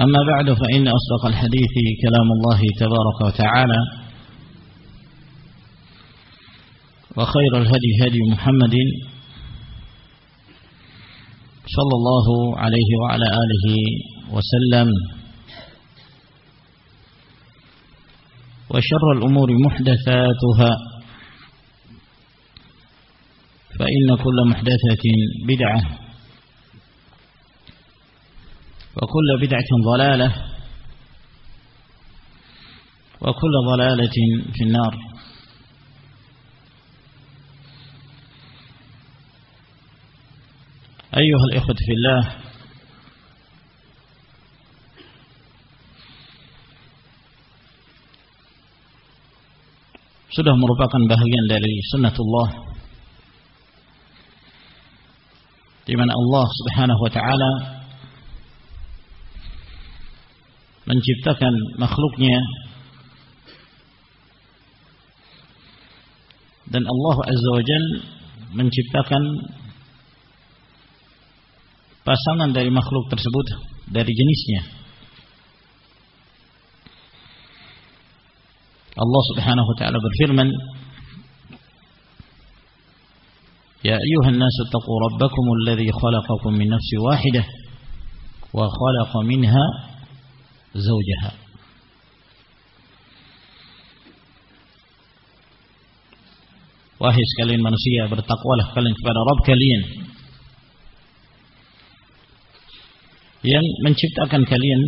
أما بعد فإن أصدق الحديث كلام الله تبارك وتعالى وخير الهدي هدي محمد صلى الله عليه وعلى آله وسلم. وشر الأمور محدثاتها فإن كل محدثة بدعة. وكل بدعة ضلالة وكل ضلالة في النار أيها الإخوة في الله sudah merupakan bahagian dari sunnatullah di mana Allah Subhanahu wa taala menciptakan makhluknya. Dan Allah Azza wa Jal menciptakan pasangan dari makhluk tersebut dari jenisnya. Allah Subhanahu wa taala berfirman Ya ayuhan nasu taqu rabbakum alladhi khalaqakum min nafsin wahidah wa khalaqa minha zawjaha Wahai sekalian manusia bertakwalah kalian kepada Rabb kalian. Yang menciptakan kalian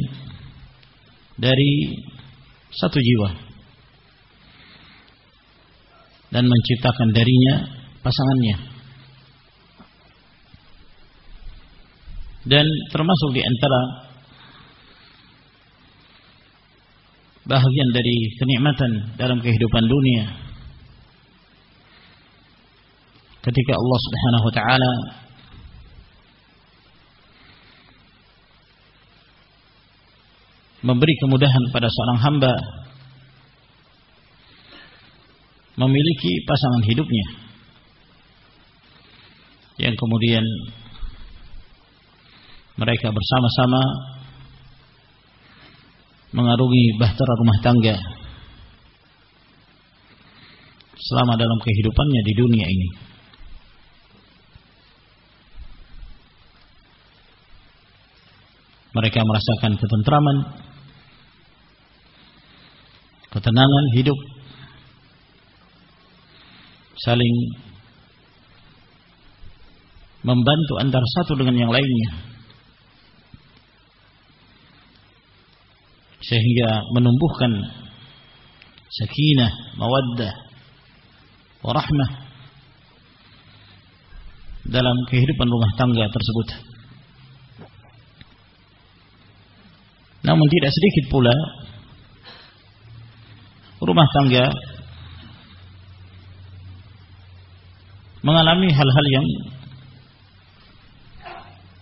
dari satu jiwa. Dan menciptakan darinya pasangannya. Dan termasuk di antara bahagian dari kenikmatan dalam kehidupan dunia. Ketika Allah Subhanahu wa taala memberi kemudahan pada seorang hamba memiliki pasangan hidupnya yang kemudian mereka bersama-sama mengarungi bahtera rumah tangga selama dalam kehidupannya di dunia ini. Mereka merasakan ketentraman, ketenangan hidup saling membantu antara satu dengan yang lainnya sehingga menumbuhkan sakinah, mawaddah, warahmah dalam kehidupan rumah tangga tersebut. Namun tidak sedikit pula rumah tangga mengalami hal-hal yang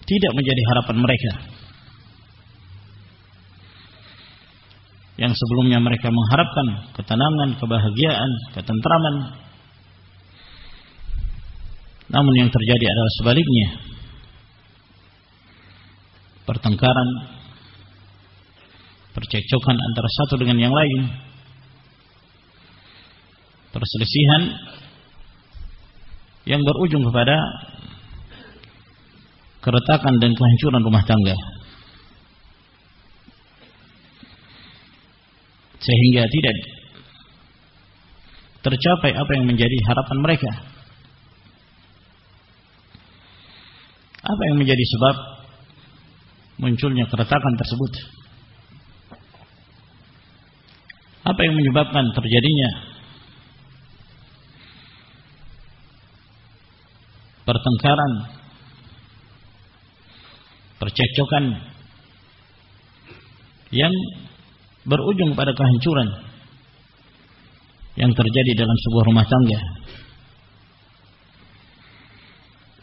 tidak menjadi harapan mereka. Yang sebelumnya mereka mengharapkan ketenangan, kebahagiaan, ketentraman. Namun yang terjadi adalah sebaliknya. Pertengkaran, percekcokan antara satu dengan yang lain. Perselisihan yang berujung kepada keretakan dan kehancuran rumah tangga. Sehingga tidak tercapai apa yang menjadi harapan mereka. Apa yang menjadi sebab munculnya keretakan tersebut? Apa yang menyebabkan terjadinya pertengkaran percekcokan yang berujung pada kehancuran yang terjadi dalam sebuah rumah tangga.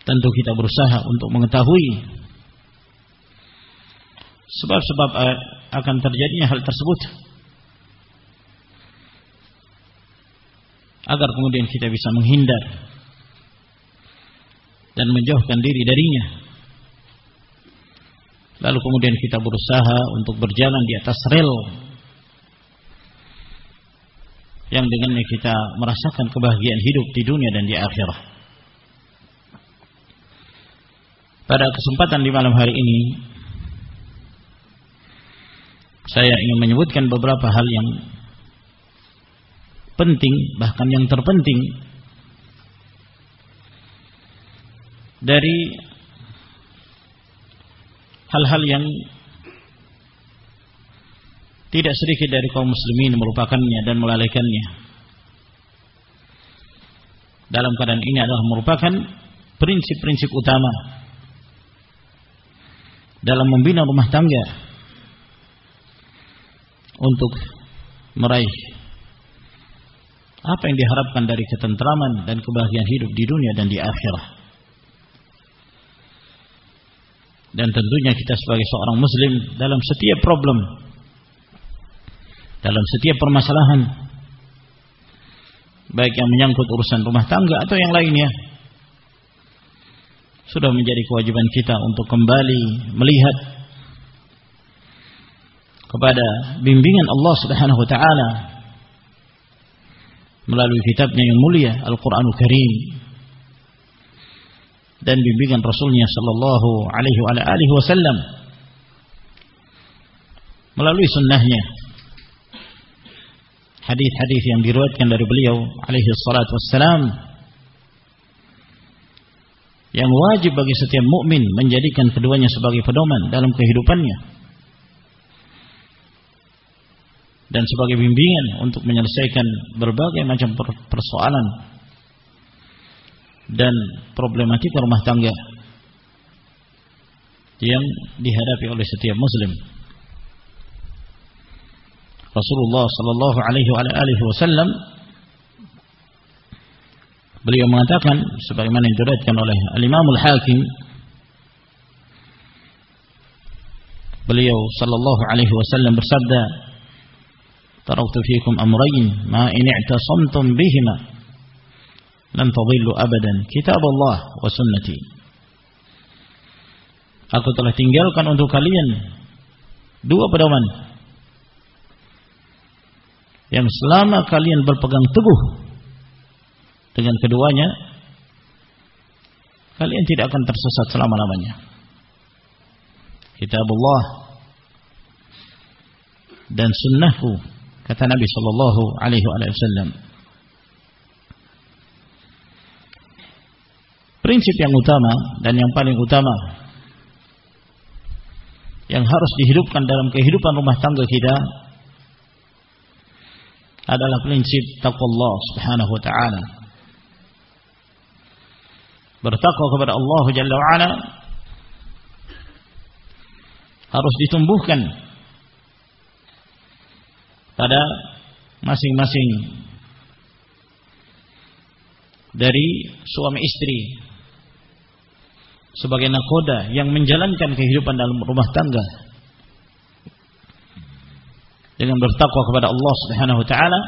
Tentu kita berusaha untuk mengetahui sebab-sebab eh, akan terjadinya hal tersebut. Agar kemudian kita bisa menghindar dan menjauhkan diri darinya. Lalu kemudian kita berusaha untuk berjalan di atas rel yang dengannya kita merasakan kebahagiaan hidup di dunia dan di akhirat. Pada kesempatan di malam hari ini saya ingin menyebutkan beberapa hal yang penting bahkan yang terpenting dari hal-hal yang tidak sedikit dari kaum muslimin merupakannya dan melalaikannya. Dalam keadaan ini adalah merupakan prinsip-prinsip utama dalam membina rumah tangga untuk meraih apa yang diharapkan dari ketentraman dan kebahagiaan hidup di dunia dan di akhirat. dan tentunya kita sebagai seorang muslim dalam setiap problem dalam setiap permasalahan. Baik yang menyangkut urusan rumah tangga atau yang lainnya. Sudah menjadi kewajiban kita untuk kembali melihat kepada bimbingan Allah Subhanahu wa taala melalui kitabnya yang mulia Al-Qur'anul Karim dan bimbingan Rasulnya Sallallahu Alaihi Wasallam melalui sunnahnya hadis-hadis yang diriwayatkan dari beliau alaihi salatu wassalam yang wajib bagi setiap mukmin menjadikan keduanya sebagai pedoman dalam kehidupannya dan sebagai bimbingan untuk menyelesaikan berbagai macam persoalan dan problematika rumah tangga yang dihadapi oleh setiap muslim. Rasulullah sallallahu alaihi wasallam beliau mengatakan sebagaimana yang diriwayatkan oleh Al-Imam Al-Hakim beliau sallallahu alaihi wasallam bersabda taraktu fikum amrayn ma in i'tasamtum bihima lan tadillu abadan kitab Allah wa sunnati. Aku telah tinggalkan untuk kalian dua pedoman yang selama kalian berpegang teguh dengan keduanya kalian tidak akan tersesat selama-lamanya. Kitab Allah dan sunnahku kata Nabi sallallahu alaihi wasallam. prinsip yang utama dan yang paling utama yang harus dihidupkan dalam kehidupan rumah tangga kita adalah prinsip takwa Allah Subhanahu wa taala. Bertakwa kepada Allah Jalla wa ala harus ditumbuhkan pada masing-masing dari suami istri sebagai nakoda yang menjalankan kehidupan dalam rumah tangga dengan bertakwa kepada Allah Subhanahu wa taala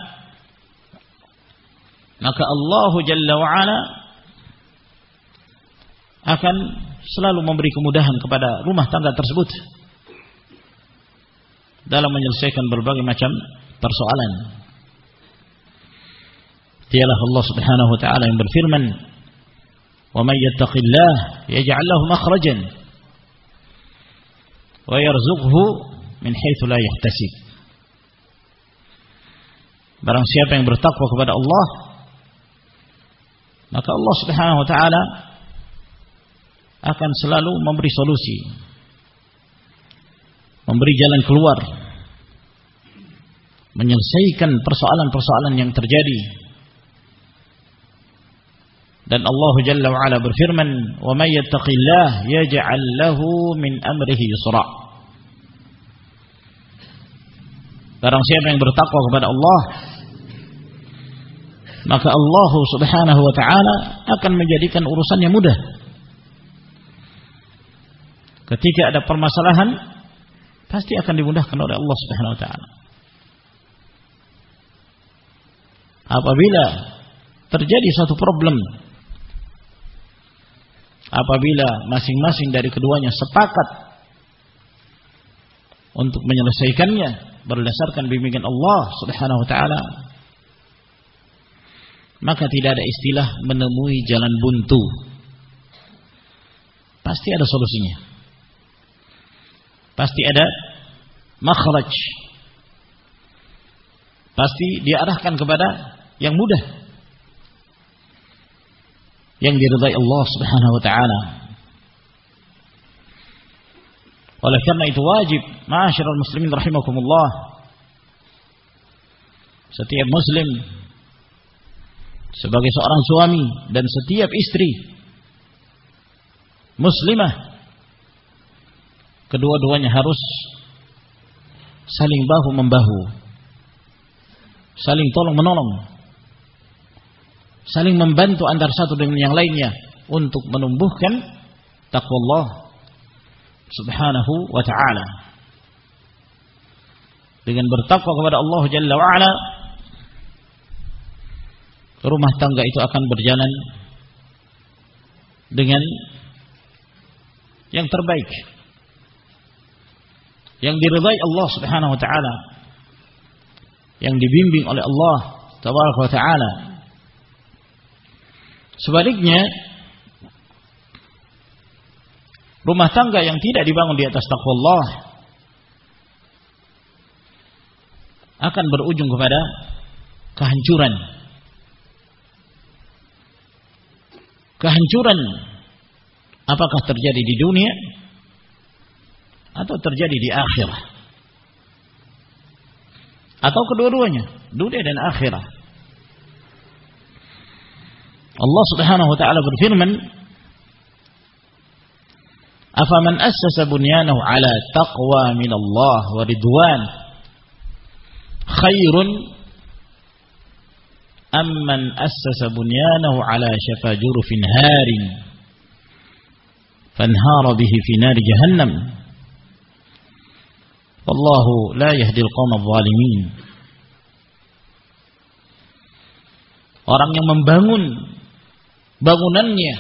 maka Allah Jalla wa ala akan selalu memberi kemudahan kepada rumah tangga tersebut dalam menyelesaikan berbagai macam persoalan. Dialah Allah Subhanahu wa taala yang berfirman, "Wa may yattaqillah yaj'al lahu makhrajan wa yarzuqhu min haitsu la yahtasib." Barang siapa yang bertakwa kepada Allah, maka Allah Subhanahu wa taala akan selalu memberi solusi, memberi jalan keluar menyelesaikan persoalan-persoalan yang terjadi. Dan Allah Jalla berfirman, "Wa may yattaqillah yaj'al lahu min amrihi yusra." Barang siapa yang bertakwa kepada Allah, maka Allah Subhanahu wa taala akan menjadikan urusannya mudah. Ketika ada permasalahan, pasti akan dimudahkan oleh Allah Subhanahu wa taala. apabila terjadi suatu problem apabila masing-masing dari keduanya sepakat untuk menyelesaikannya berdasarkan bimbingan Allah Subhanahu wa taala maka tidak ada istilah menemui jalan buntu. Pasti ada solusinya. Pasti ada makhraj. Pasti diarahkan kepada yang mudah. Yang diridai Allah Subhanahu wa taala. Oleh karena itu wajib ma'asyiral muslimin rahimakumullah setiap muslim sebagai seorang suami dan setiap istri. Muslimah. Kedua-duanya harus saling bahu membahu. Saling tolong menolong. Saling membantu antar satu dengan yang lainnya untuk menumbuhkan Allah Subhanahu wa taala. Dengan bertakwa kepada Allah Jalla wa ala, rumah tangga itu akan berjalan dengan yang terbaik. Yang diridai Allah Subhanahu wa taala. Yang dibimbing oleh Allah Tabaraka wa taala Sebaliknya, rumah tangga yang tidak dibangun di atas takwa Allah akan berujung kepada kehancuran. Kehancuran apakah terjadi di dunia atau terjadi di akhirat? Atau kedua-duanya, dunia dan akhirat. Allah Subhanahu wa taala berfirman Afaman assasa bunyanahu ala taqwa min Allah wa ridwan khairun amman assasa bunyanahu ala shafa jurufin harin fanhara bihi fi nari jahannam. Wallahu la yahdi al-qawma adh-dhalimin. Orang yang membangun bangunannya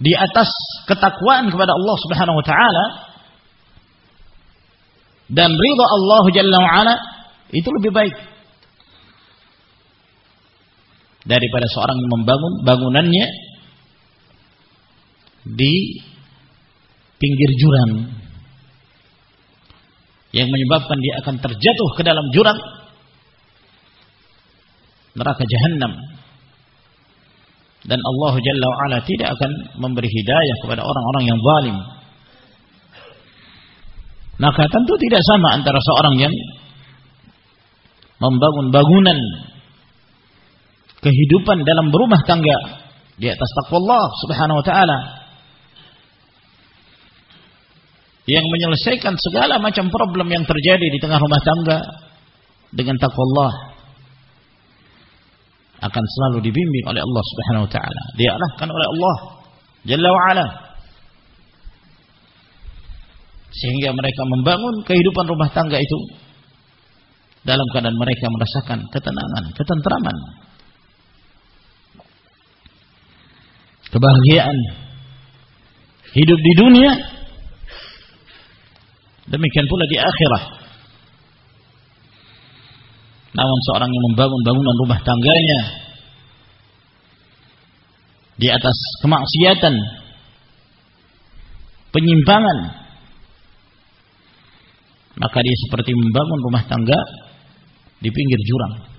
di atas ketakwaan kepada Allah Subhanahu wa taala dan ridha Allah Jalla wa ala itu lebih baik daripada seorang yang membangun bangunannya di pinggir jurang yang menyebabkan dia akan terjatuh ke dalam jurang neraka jahanam Dan Allah Jalla wa'ala tidak akan memberi hidayah kepada orang-orang yang zalim. Maka tentu tidak sama antara seorang yang membangun bangunan kehidupan dalam berumah tangga di atas takwa Allah Subhanahu wa taala. Yang menyelesaikan segala macam problem yang terjadi di tengah rumah tangga dengan takwa Allah akan selalu dibimbing oleh Allah Subhanahu wa taala. Diarahkan oleh Allah Jalla wa ala sehingga mereka membangun kehidupan rumah tangga itu dalam keadaan mereka merasakan ketenangan, ketentraman, kebahagiaan. Hidup di dunia. Demikian pula di akhirat. Namun seorang yang membangun bangunan rumah tangganya di atas kemaksiatan penyimpangan maka dia seperti membangun rumah tangga di pinggir jurang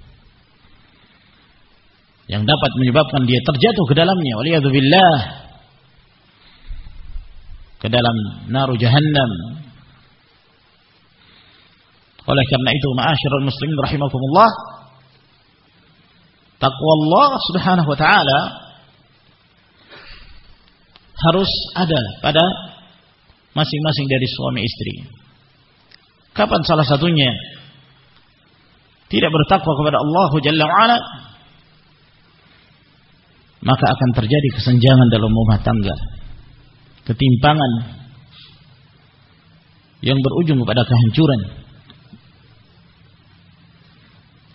yang dapat menyebabkan dia terjatuh ke dalamnya. Waliyadzubillah. Ke dalam naru jahannam. Oleh karena itu ma'asyiral muslimin rahimakumullah takwa Allah Subhanahu wa taala harus ada pada masing-masing dari suami istri. Kapan salah satunya tidak bertakwa kepada Allah Jalla wa'ala maka akan terjadi kesenjangan dalam rumah tangga. Ketimpangan yang berujung kepada kehancuran.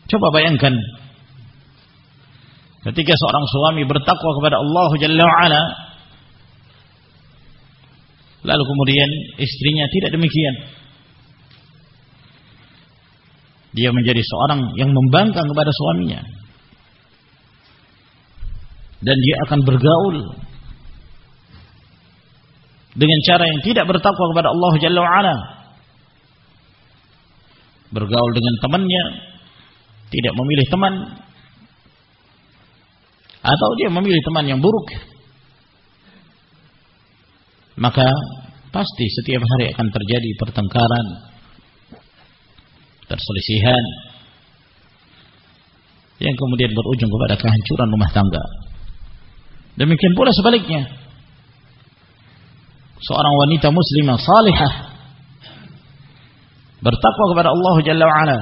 Coba bayangkan ketika seorang suami bertakwa kepada Allah Jalla wa'ala lalu kemudian istrinya tidak demikian. Dia menjadi seorang yang membangkang kepada suaminya dan dia akan bergaul dengan cara yang tidak bertakwa kepada Allah Jalla wa'ala bergaul dengan temannya tidak memilih teman atau dia memilih teman yang buruk maka pasti setiap hari akan terjadi pertengkaran perselisihan yang kemudian berujung kepada kehancuran rumah tangga. Demikian pula sebaliknya. Seorang wanita muslimah salihah bertakwa kepada Allah Jalla wa'ala.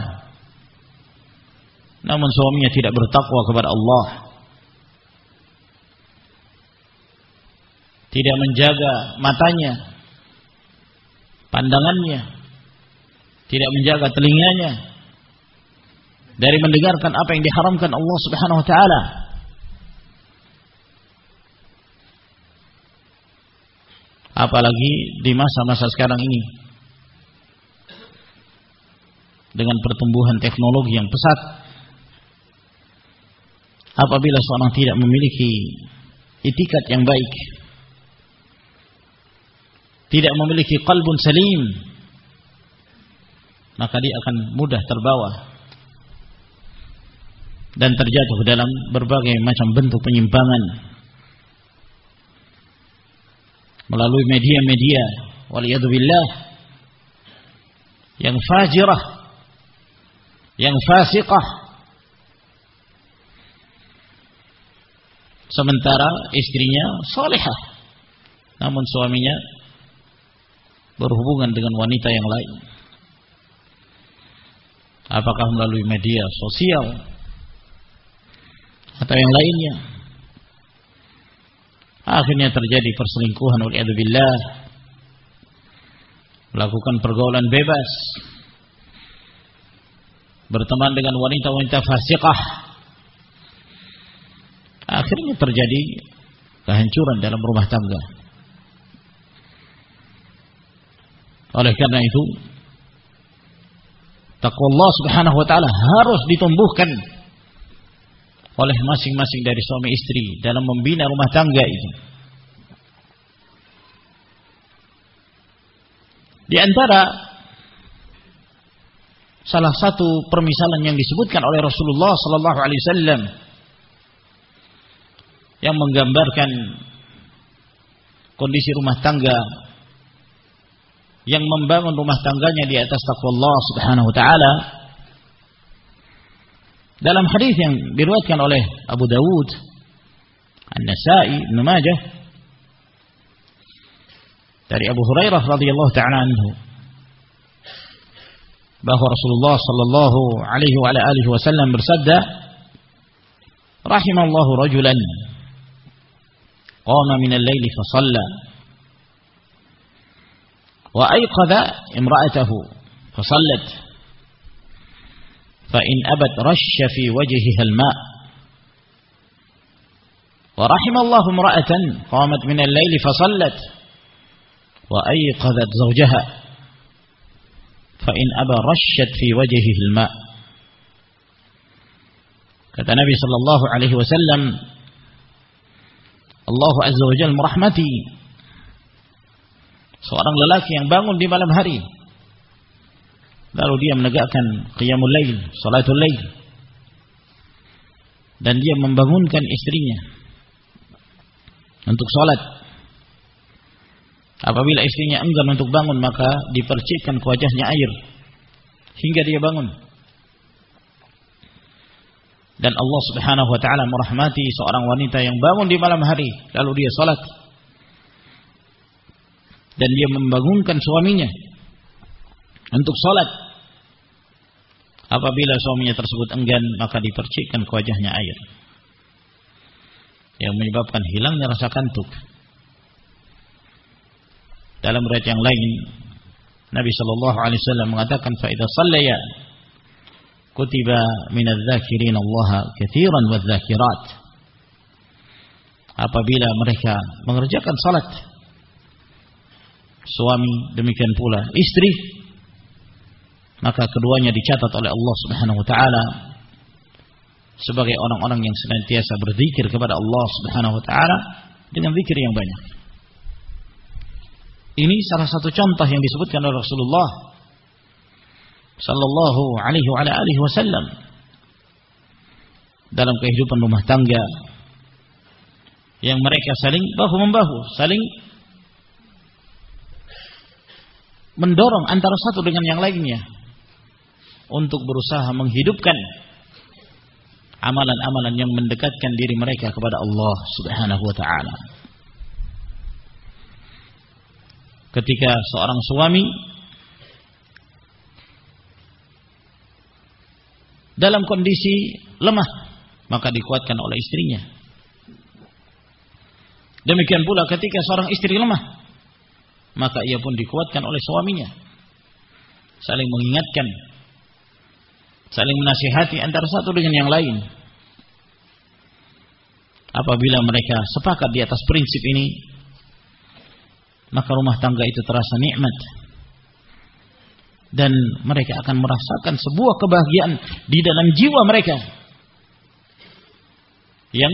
Namun suaminya tidak bertakwa kepada Allah. Tidak menjaga matanya, pandangannya, tidak menjaga telinganya dari mendengarkan apa yang diharamkan Allah Subhanahu wa taala. Apalagi di masa-masa sekarang ini. Dengan pertumbuhan teknologi yang pesat. Apabila seorang tidak memiliki itikat yang baik. Tidak memiliki kalbun salim. Maka dia akan mudah terbawa. Dan terjatuh dalam berbagai macam bentuk penyimpangan melalui media-media waliyadzubillah yang fajirah yang fasiqah. Sementara istrinya salihah namun suaminya berhubungan dengan wanita yang lain. Apakah melalui media sosial atau yang lainnya akhirnya terjadi perselingkuhan oleh billah melakukan pergaulan bebas. Berteman dengan wanita-wanita fasiqah. Akhirnya terjadi kehancuran dalam rumah tangga. Oleh karena itu Takwa Allah subhanahu wa ta'ala harus ditumbuhkan oleh masing-masing dari suami istri dalam membina rumah tangga itu. Di antara salah satu permisalan yang disebutkan oleh Rasulullah sallallahu alaihi wasallam yang menggambarkan kondisi rumah tangga yang membangun rumah tangganya di atas takwa Allah Subhanahu wa taala dalam hadis yang diriwayatkan oleh Abu Dawud An-Nasa'i Ibn Majah dari Abu Hurairah radhiyallahu taala anhu bahwa Rasulullah sallallahu alaihi wa alihi wasallam bersabda rahimallahu rajulan qama min al-laili fa shalla wa ayqadha imra'atahu fa sallat فإن أبت رش في وجهها الماء. ورحم الله امرأة قامت من الليل فصلت وأيقظت زوجها. فإن أبى رشت في وجهه الماء. كتى النبي صلى الله عليه وسلم الله عز وجل رحمتي seorang lelaki yang bangun di malam hari. Lalu dia menegakkan qiyamul lail salatul lail dan dia membangunkan istrinya untuk salat Apabila istrinya enggan untuk bangun maka dipercikkan ke wajahnya air hingga dia bangun. Dan Allah Subhanahu wa taala merahmati seorang wanita yang bangun di malam hari lalu dia salat. Dan dia membangunkan suaminya untuk salat. Apabila suaminya tersebut enggan maka dipercikkan ke wajahnya air. Yang menyebabkan hilangnya rasa kantuk. Dalam riwayat yang lain Nabi sallallahu alaihi wasallam mengatakan fa idza sallaya kutiba min adz-dzakirin Allah katsiran wadz-dzakirat. Apabila mereka mengerjakan salat suami demikian pula istri maka keduanya dicatat oleh Allah Subhanahu wa taala sebagai orang-orang yang senantiasa berzikir kepada Allah Subhanahu wa taala dengan zikir yang banyak. Ini salah satu contoh yang disebutkan oleh Rasulullah sallallahu alaihi wa alihi wasallam dalam kehidupan rumah tangga yang mereka saling bahu membahu, saling mendorong antara satu dengan yang lainnya untuk berusaha menghidupkan amalan-amalan yang mendekatkan diri mereka kepada Allah Subhanahu wa taala. ketika seorang suami dalam kondisi lemah maka dikuatkan oleh istrinya demikian pula ketika seorang istri lemah maka ia pun dikuatkan oleh suaminya saling mengingatkan saling menasihati antara satu dengan yang lain apabila mereka sepakat di atas prinsip ini maka rumah tangga itu terasa nikmat dan mereka akan merasakan sebuah kebahagiaan di dalam jiwa mereka yang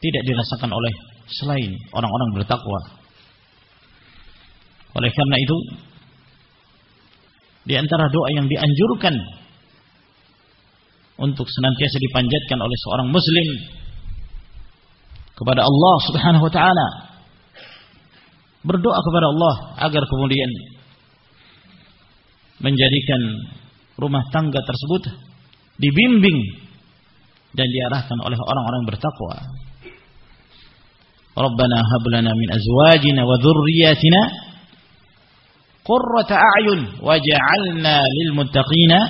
tidak dirasakan oleh selain orang-orang bertakwa. Oleh karena itu, di antara doa yang dianjurkan untuk senantiasa dipanjatkan oleh seorang muslim kepada Allah Subhanahu wa taala berdoa kepada Allah agar kemudian menjadikan rumah tangga tersebut dibimbing dan diarahkan oleh orang-orang bertakwa. Rabbana hab lana min azwajina wa dhurriyyatina qurrata a'yun waj'alna lil muttaqina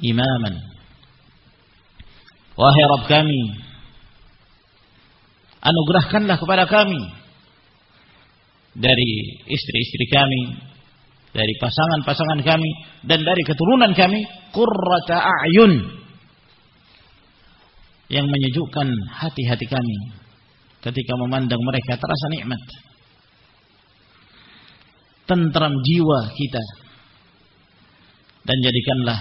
imaman. Wahai Rabb kami, anugerahkanlah kepada kami dari istri-istri kami, dari pasangan-pasangan kami dan dari keturunan kami qurrata a'yun yang menyejukkan hati-hati kami ketika memandang mereka terasa nikmat tentram jiwa kita dan jadikanlah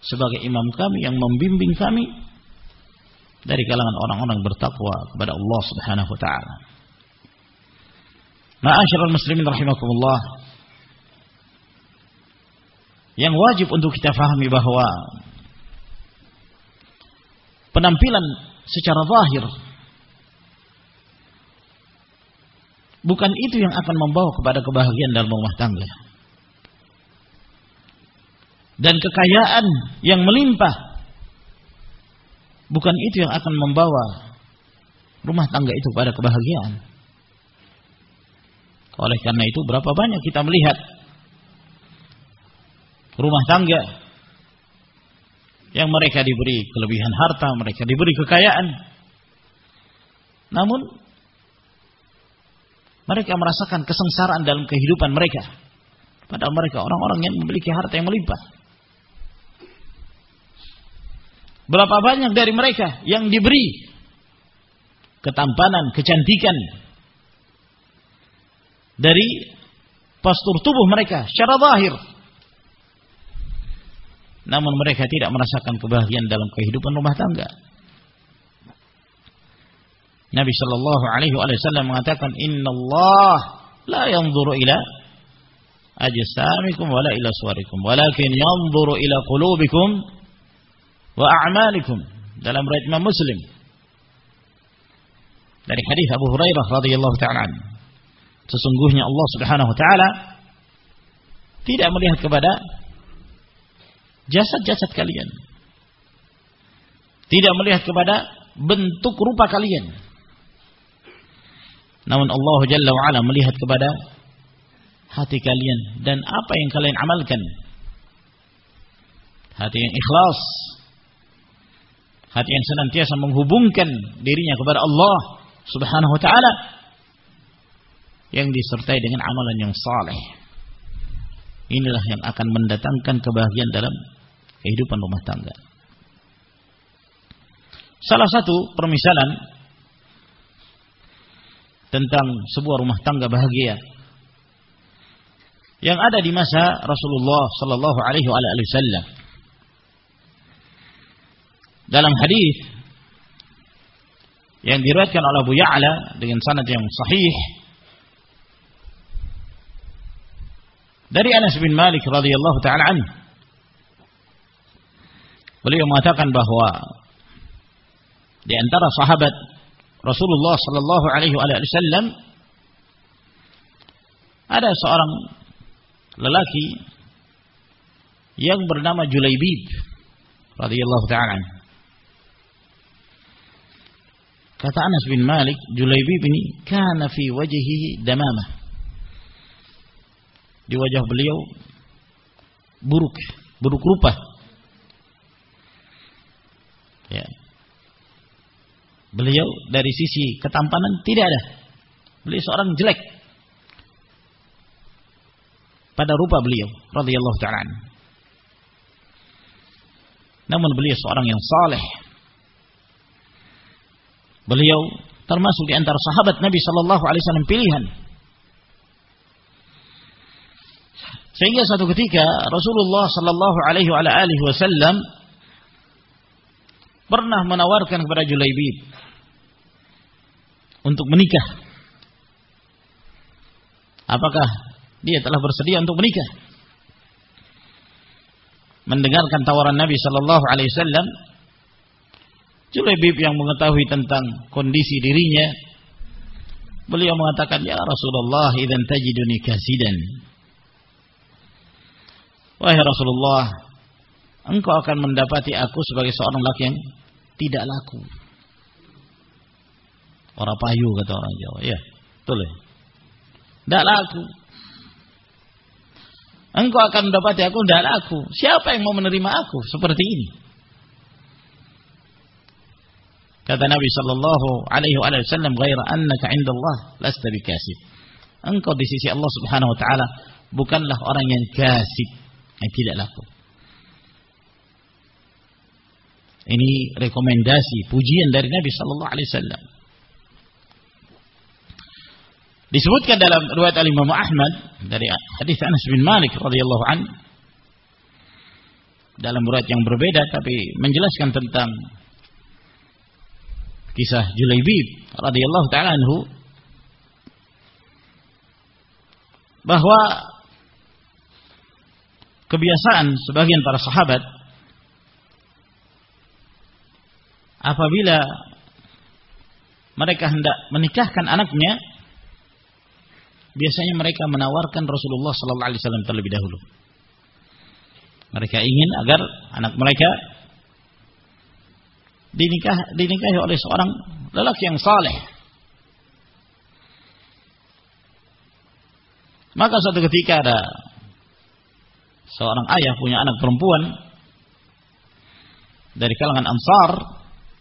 sebagai imam kami yang membimbing kami dari kalangan orang-orang bertakwa kepada Allah Subhanahu wa taala. Ma'asyiral muslimin rahimakumullah. Yang wajib untuk kita fahami bahwa penampilan secara zahir. Bukan itu yang akan membawa kepada kebahagiaan dalam rumah tangga. Dan kekayaan yang melimpah. Bukan itu yang akan membawa rumah tangga itu pada kebahagiaan. Oleh karena itu berapa banyak kita melihat rumah tangga yang mereka diberi kelebihan harta, mereka diberi kekayaan. Namun mereka merasakan kesengsaraan dalam kehidupan mereka. Padahal mereka orang-orang yang memiliki harta yang melimpah. Berapa banyak dari mereka yang diberi ketampanan, kecantikan dari postur tubuh mereka secara zahir namun mereka tidak merasakan kebahagiaan dalam kehidupan rumah tangga. Nabi Shallallahu Alaihi Wasallam mengatakan, Inna Allah la yanzuru ila ajsamikum wala ila suarikum, walakin yanzuru ila qulubikum wa a'malikum. Dalam riwayat Muslim dari hadis Abu Hurairah radhiyallahu taala Sesungguhnya Allah Subhanahu wa taala tidak melihat kepada jasad-jasad kalian. Tidak melihat kepada bentuk rupa kalian. Namun Allah Jalla wa'ala melihat kepada hati kalian dan apa yang kalian amalkan. Hati yang ikhlas. Hati yang senantiasa menghubungkan dirinya kepada Allah Subhanahu wa taala yang disertai dengan amalan yang saleh. Inilah yang akan mendatangkan kebahagiaan dalam kehidupan rumah tangga. Salah satu permisalan tentang sebuah rumah tangga bahagia. Yang ada di masa Rasulullah sallallahu alaihi wasallam. Dalam hadis yang diriwayatkan oleh Abu Ya'la dengan sanad yang sahih. Dari Anas bin Malik radhiyallahu taala anhu. Beliau mengatakan bahwa di antara sahabat Rasulullah sallallahu alaihi wasallam ada seorang lelaki yang bernama Julaibib radhiyallahu taala Kata Anas bin Malik, Julaibib ini kana fi wajhihi damamah. Di wajah beliau buruk, buruk rupa. Ya. Beliau dari sisi ketampanan tidak ada. Beliau seorang jelek. Pada rupa beliau radhiyallahu taala. Namun beliau seorang yang saleh. Beliau termasuk di antara sahabat Nabi sallallahu alaihi wasallam pilihan. Sehingga satu ketika Rasulullah sallallahu alaihi wasallam pernah menawarkan kepada Julaibib untuk menikah. Apakah dia telah bersedia untuk menikah? Mendengarkan tawaran Nabi Shallallahu Alaihi Wasallam, Julaibib yang mengetahui tentang kondisi dirinya, beliau mengatakan, Ya Rasulullah, idan tajiduni kasidan. Wahai Rasulullah, engkau akan mendapati aku sebagai seorang laki yang tidak laku. Orang payu kata orang Jawa. Ya, betul ya. Tidak laku. Engkau akan mendapati aku tidak laku. Siapa yang mau menerima aku seperti ini? Kata Nabi sallallahu alaihi wasallam, "Ghaira annaka 'inda Allah lasta bikasib." Engkau di sisi Allah Subhanahu wa taala bukanlah orang yang kasib, yang tidak laku. Ini rekomendasi, pujian dari Nabi Sallallahu Alaihi Wasallam. Disebutkan dalam riwayat Al Imam Ahmad dari hadis Anas bin Malik radhiyallahu an dalam riwayat yang berbeda tapi menjelaskan tentang kisah Julaibib radhiyallahu taala anhu bahwa kebiasaan sebagian para sahabat apabila mereka hendak menikahkan anaknya, biasanya mereka menawarkan Rasulullah sallallahu alaihi wasallam terlebih dahulu. Mereka ingin agar anak mereka dinikah dinikahi oleh seorang lelaki yang saleh. Maka suatu ketika ada seorang ayah punya anak perempuan dari kalangan Ansar,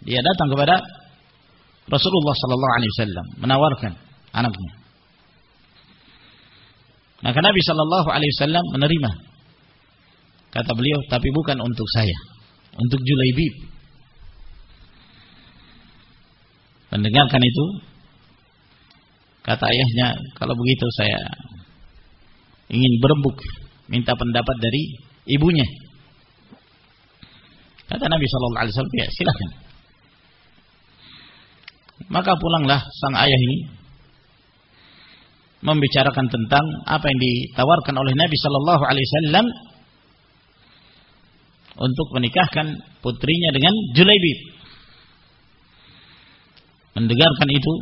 dia datang kepada Rasulullah sallallahu alaihi wasallam menawarkan anaknya. Maka Nabi sallallahu alaihi wasallam menerima. Kata beliau, tapi bukan untuk saya, untuk Julaibib. Mendengarkan itu, kata ayahnya, kalau begitu saya ingin berembuk, minta pendapat dari ibunya. Kata Nabi Shallallahu Alaihi Wasallam, ya silakan. Maka pulanglah sang ayah ini. Membicarakan tentang apa yang ditawarkan oleh Nabi Shallallahu Alaihi Wasallam untuk menikahkan putrinya dengan Julaibib. Mendengarkan itu,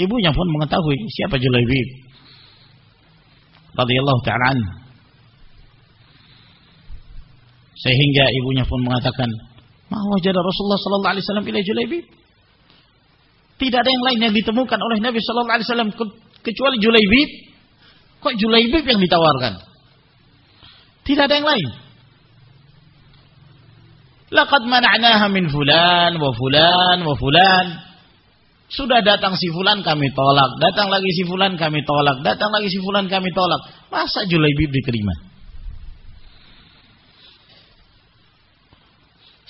ibunya pun mengetahui siapa Julaibib. Radhiyallahu taala Sehingga ibunya pun mengatakan, "Ma wajada Rasulullah sallallahu alaihi wasallam ila Julaibib?" Tidak ada yang lain yang ditemukan oleh Nabi sallallahu alaihi wasallam kecuali Julaibib. Kok Julaibib yang ditawarkan? Tidak ada yang lain. Laqad mana'naha min fulan wa fulan wa fulan. Sudah datang si fulan kami tolak, datang lagi si fulan kami tolak, datang lagi si fulan kami tolak. Masa Julaibib diterima?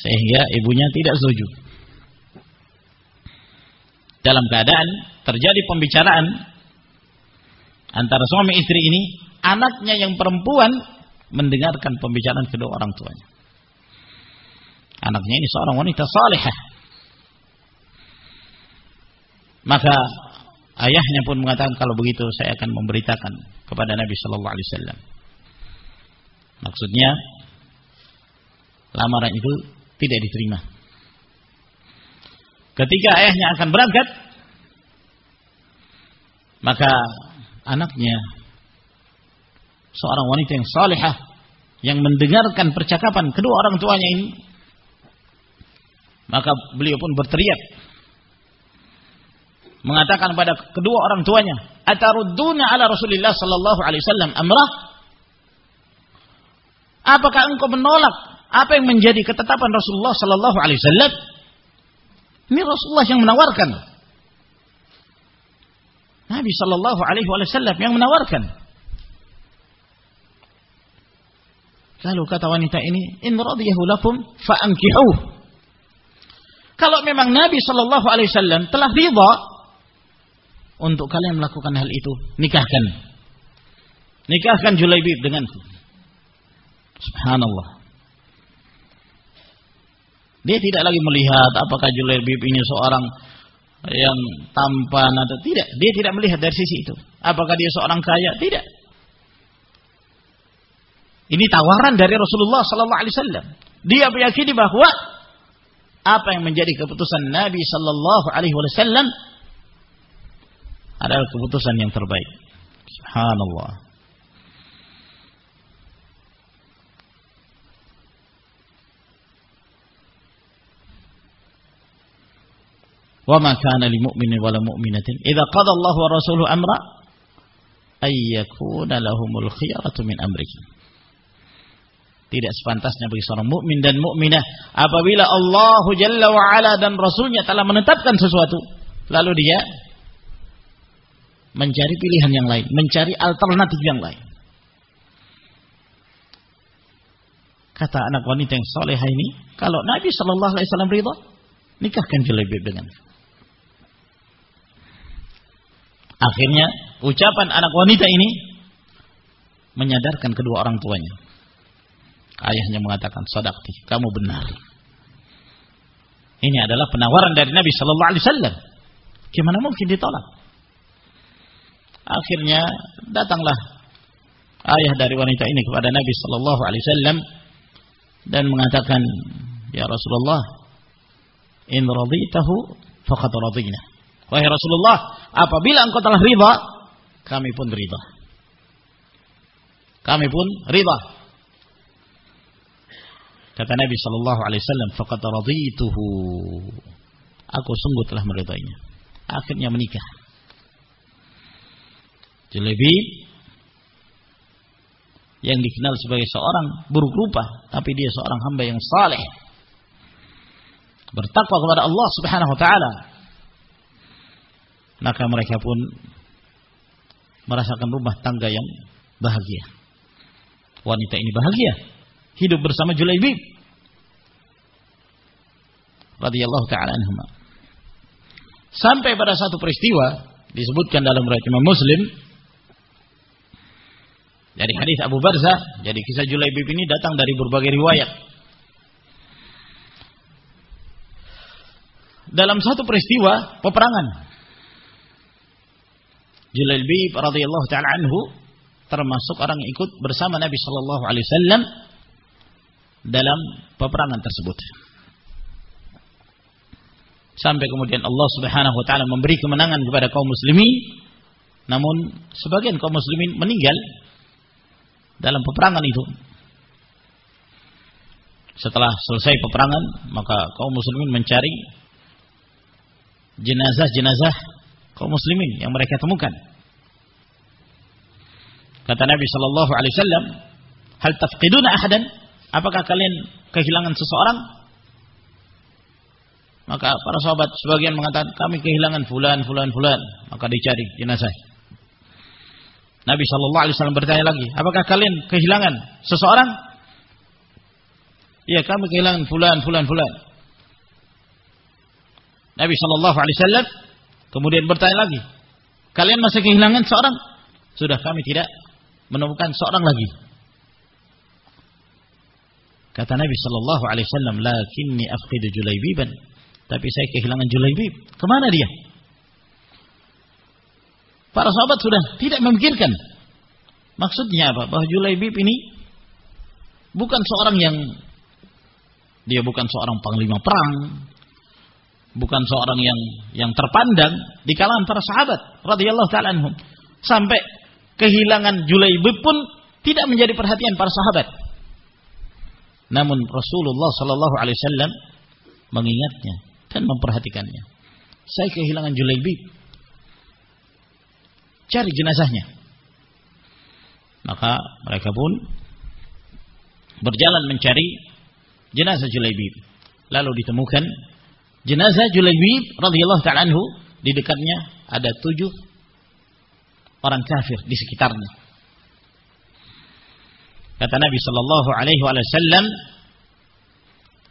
Sehingga ibunya tidak setuju. Dalam keadaan terjadi pembicaraan antara suami istri ini, anaknya yang perempuan mendengarkan pembicaraan kedua orang tuanya. Anaknya ini seorang wanita salihah. Maka ayahnya pun mengatakan kalau begitu saya akan memberitakan kepada Nabi Shallallahu Alaihi Wasallam. Maksudnya lamaran itu tidak diterima. Ketika ayahnya akan berangkat, maka anaknya seorang wanita yang salihah yang mendengarkan percakapan kedua orang tuanya ini maka beliau pun berteriak. Mengatakan pada kedua orang tuanya, "Atarudduna ala Rasulillah sallallahu alaihi wasallam amrah?" Apakah engkau menolak apa yang menjadi ketetapan Rasulullah sallallahu alaihi wasallam? Ini Rasulullah yang menawarkan. Nabi sallallahu alaihi wasallam yang menawarkan. Lalu kata wanita ini, "In radiyahu lakum fa'ankihuh." Kalau memang Nabi Shallallahu Alaihi Wasallam telah ridha untuk kalian melakukan hal itu, nikahkan, nikahkan Julaibib denganku. Subhanallah. Dia tidak lagi melihat apakah Julaibib ini seorang yang tampan atau tidak. Dia tidak melihat dari sisi itu. Apakah dia seorang kaya? Tidak. Ini tawaran dari Rasulullah Sallallahu Alaihi Wasallam. Dia meyakini bahwa apa yang menjadi keputusan Nabi sallallahu alaihi wasallam adalah keputusan yang terbaik. Subhanallah. Wa ma kana lil mu'mini wal mu'minatin idza qada Allah wa rasuluhu amra ay yakuna lahumul khiyaratu min. Tidak sepantasnya bagi seorang mukmin dan mukminah apabila Allah Jalla wa ala dan Rasulnya telah menetapkan sesuatu lalu dia mencari pilihan yang lain, mencari alternatif yang lain. Kata anak wanita yang soleha ini, kalau Nabi Shallallahu Alaihi Wasallam ridho, nikahkan jelebib dengan Akhirnya ucapan anak wanita ini menyadarkan kedua orang tuanya Ayahnya mengatakan, "Sadaqti, kamu benar." Ini adalah penawaran dari Nabi sallallahu alaihi wasallam. Gimana mungkin ditolak? Akhirnya datanglah ayah dari wanita ini kepada Nabi sallallahu alaihi wasallam dan mengatakan, "Ya Rasulullah, In raditahu faqad radina. Wahai Rasulullah, apabila engkau telah ridha, kami pun ridha. Kami pun ridha. Kata Nabi sallallahu alaihi wasallam, "Faqad radituhu." Aku sungguh telah meridainya. Akhirnya menikah. Jalebi yang dikenal sebagai seorang buruk rupa, tapi dia seorang hamba yang saleh. Bertakwa kepada Allah Subhanahu wa taala. Maka mereka pun merasakan rumah tangga yang bahagia. Wanita ini bahagia hidup bersama Julaibib radhiyallahu taala anhuma. Sampai pada satu peristiwa disebutkan dalam riwayat Imam Muslim dari hadis Abu Barzah, jadi kisah Julaibib ini datang dari berbagai riwayat. Dalam satu peristiwa peperangan Julaibib radhiyallahu taala anhu termasuk orang yang ikut bersama Nabi sallallahu alaihi wasallam dalam peperangan tersebut. Sampai kemudian Allah Subhanahu wa taala memberi kemenangan kepada kaum muslimin, namun sebagian kaum muslimin meninggal dalam peperangan itu. Setelah selesai peperangan, maka kaum muslimin mencari jenazah-jenazah kaum muslimin yang mereka temukan. Kata Nabi sallallahu alaihi wasallam, "Hal tafqiduna ahadan?" Apakah kalian kehilangan seseorang? Maka para sahabat sebagian mengatakan, "Kami kehilangan fulan, fulan, fulan." Maka dicari jenazah. Nabi sallallahu alaihi wasallam bertanya lagi, "Apakah kalian kehilangan seseorang?" "Iya, kami kehilangan fulan, fulan, fulan." Nabi sallallahu alaihi wasallam Kemudian bertanya lagi, kalian masih kehilangan seorang? Sudah kami tidak menemukan seorang lagi. Kata Nabi Shallallahu Alaihi Wasallam, lakinni afqidu Julaibiban. Tapi saya kehilangan Julaibib. Ke mana dia? Para sahabat sudah tidak memikirkan. Maksudnya apa? Bahwa Julaibib ini bukan seorang yang dia bukan seorang panglima perang, bukan seorang yang yang terpandang di kalangan para sahabat radhiyallahu taala anhum. Sampai kehilangan Julaibib pun tidak menjadi perhatian para sahabat. Namun Rasulullah sallallahu alaihi wasallam mengingatnya dan memperhatikannya. Saya kehilangan Julaibib. Cari jenazahnya. Maka mereka pun berjalan mencari jenazah Julaibib. Lalu ditemukan jenazah Julaibib radhiyallahu taala anhu di dekatnya ada tujuh orang kafir di sekitarnya. Kata Nabi Shallallahu Alaihi Wasallam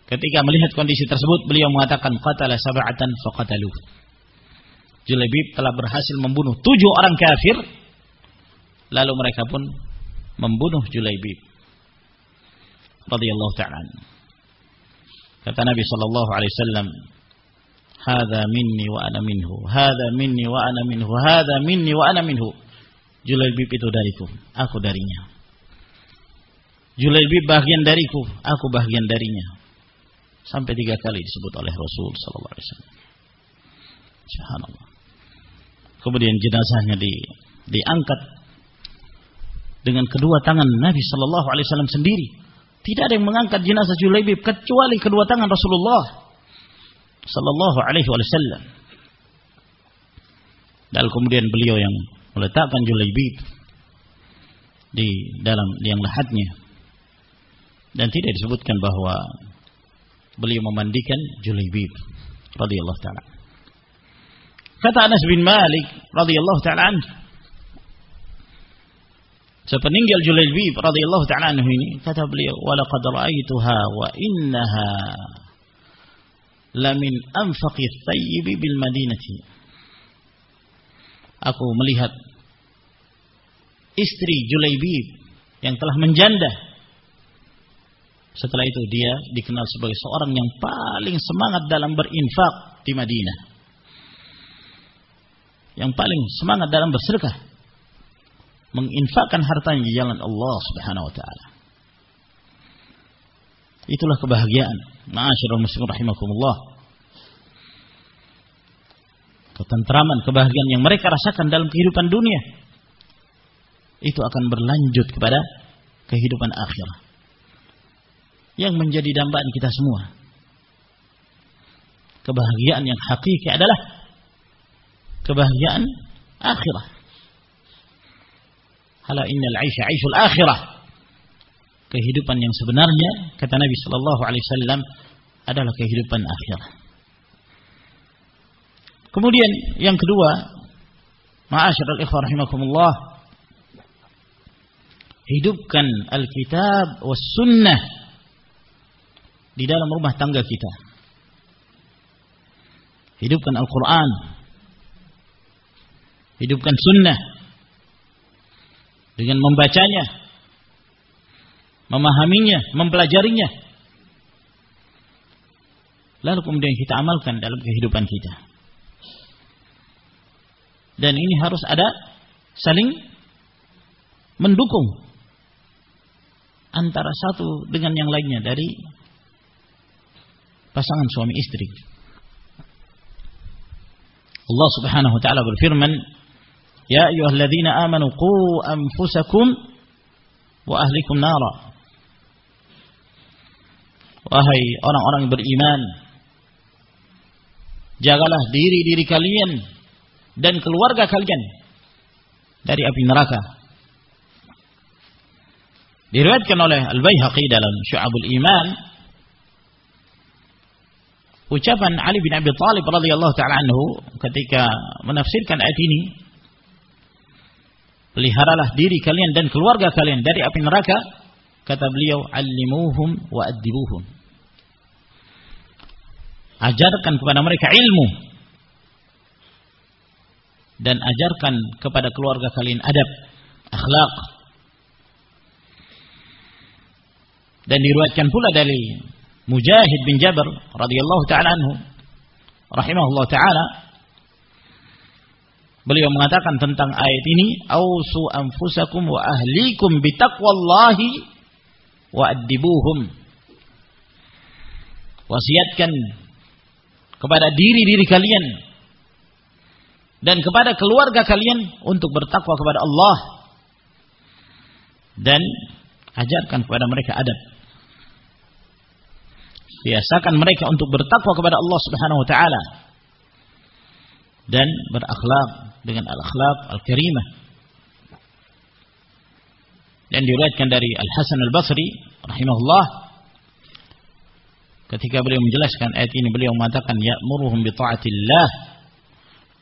ketika melihat kondisi tersebut beliau mengatakan qatala sab'atan faqataluh. Julaibib telah berhasil membunuh tujuh orang kafir lalu mereka pun membunuh Julaibib radhiyallahu taala. Kata Nabi Shallallahu Alaihi Wasallam Hada minni wa ana minhu. Hada minni wa ana minhu. Hada minni wa ana minhu. Julaibib itu dariku, aku darinya. Julaibib bagian dariku, aku bagian darinya. Sampai tiga kali disebut oleh Rasul sallallahu alaihi wasallam. Subhanallah. Kemudian jenazahnya di, diangkat dengan kedua tangan Nabi sallallahu alaihi wasallam sendiri. Tidak ada yang mengangkat jenazah Julaibib kecuali kedua tangan Rasulullah sallallahu alaihi wasallam. Dan kemudian beliau yang meletakkan Julaibib di dalam liang lahatnya. Dan tidak disebutkan bahwa beliau memandikan Julaibib radhiyallahu taala. Kata Anas bin Malik radhiyallahu taala Sepeninggal Julaibib radhiyallahu taala anhu ini kata beliau walaqad ra'aituha wa innaha lamin anfaqi thayyibi bil madinati. Aku melihat istri Julaibib yang telah menjanda. Setelah itu dia dikenal sebagai seorang yang paling semangat dalam berinfak di Madinah. Yang paling semangat dalam bersedekah. Menginfakkan hartanya di jalan Allah Subhanahu wa taala. Itulah kebahagiaan. Ma'asyiral muslimin rahimakumullah. ketentraman, kebahagiaan yang mereka rasakan dalam kehidupan dunia itu akan berlanjut kepada kehidupan akhirat yang menjadi dambaan kita semua. Kebahagiaan yang hakiki adalah kebahagiaan akhirat. Hala innal 'aisha 'aishul akhirah. Kehidupan yang sebenarnya kata Nabi sallallahu alaihi wasallam adalah kehidupan akhirat. Kemudian yang kedua, ma'asyiral ikhwah rahimakumullah, hidupkan Alkitab was sunnah di dalam rumah tangga kita. Hidupkan Al-Quran. Hidupkan sunnah. Dengan membacanya. Memahaminya. Mempelajarinya. Lalu kemudian kita amalkan dalam kehidupan kita. Dan ini harus ada saling mendukung antara satu dengan yang lainnya dari pasangan suami istri. Allah Subhanahu wa taala berfirman, "Ya ayyuhalladzina amanu qu anfusakum wa ahlikum nara." Wahai orang-orang beriman, jagalah diri-diri kalian dan keluarga kalian dari api neraka. Diriwayatkan oleh Al-Baihaqi dalam Syu'abul Iman ucapan Ali bin Abi Thalib radhiyallahu taala anhu ketika menafsirkan ayat ini peliharalah diri kalian dan keluarga kalian dari api neraka kata beliau allimuhum wa addibuhum ajarkan kepada mereka ilmu. Dan ajarkan kepada keluarga kalian adab akhlak. Dan diriwayatkan pula dari Mujahid bin Jabir radhiyallahu taala anhu rahimahullah taala. Beliau mengatakan tentang ayat ini ausu anfusakum wa ahlikum bitaqwallahi wa addibuhum. Wasiatkan kepada diri-diri kalian. Dan kepada keluarga kalian untuk bertakwa kepada Allah. Dan ajarkan kepada mereka adab. Biasakan mereka untuk bertakwa kepada Allah Subhanahu wa taala. Dan berakhlak dengan al-akhlak al-karimah. Dan diriwayatkan dari Al-Hasan Al-Basri rahimahullah ketika beliau menjelaskan ayat ini beliau mengatakan ya'muruhum bi taatillah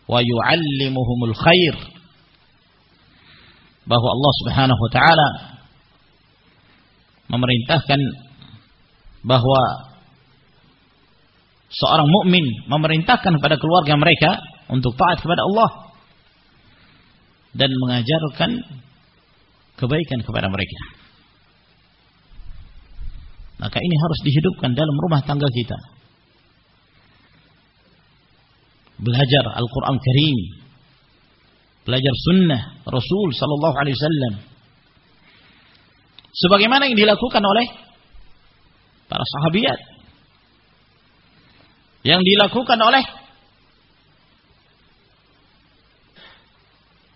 wa yu'allimuhumul khair bahwa Allah Subhanahu wa taala memerintahkan bahwa seorang mukmin memerintahkan kepada keluarga mereka untuk taat kepada Allah dan mengajarkan kebaikan kepada mereka. Maka ini harus dihidupkan dalam rumah tangga kita. Belajar Al-Quran Karim. Belajar sunnah Rasul Sallallahu Alaihi Wasallam. Sebagaimana yang dilakukan oleh para sahabiat yang dilakukan oleh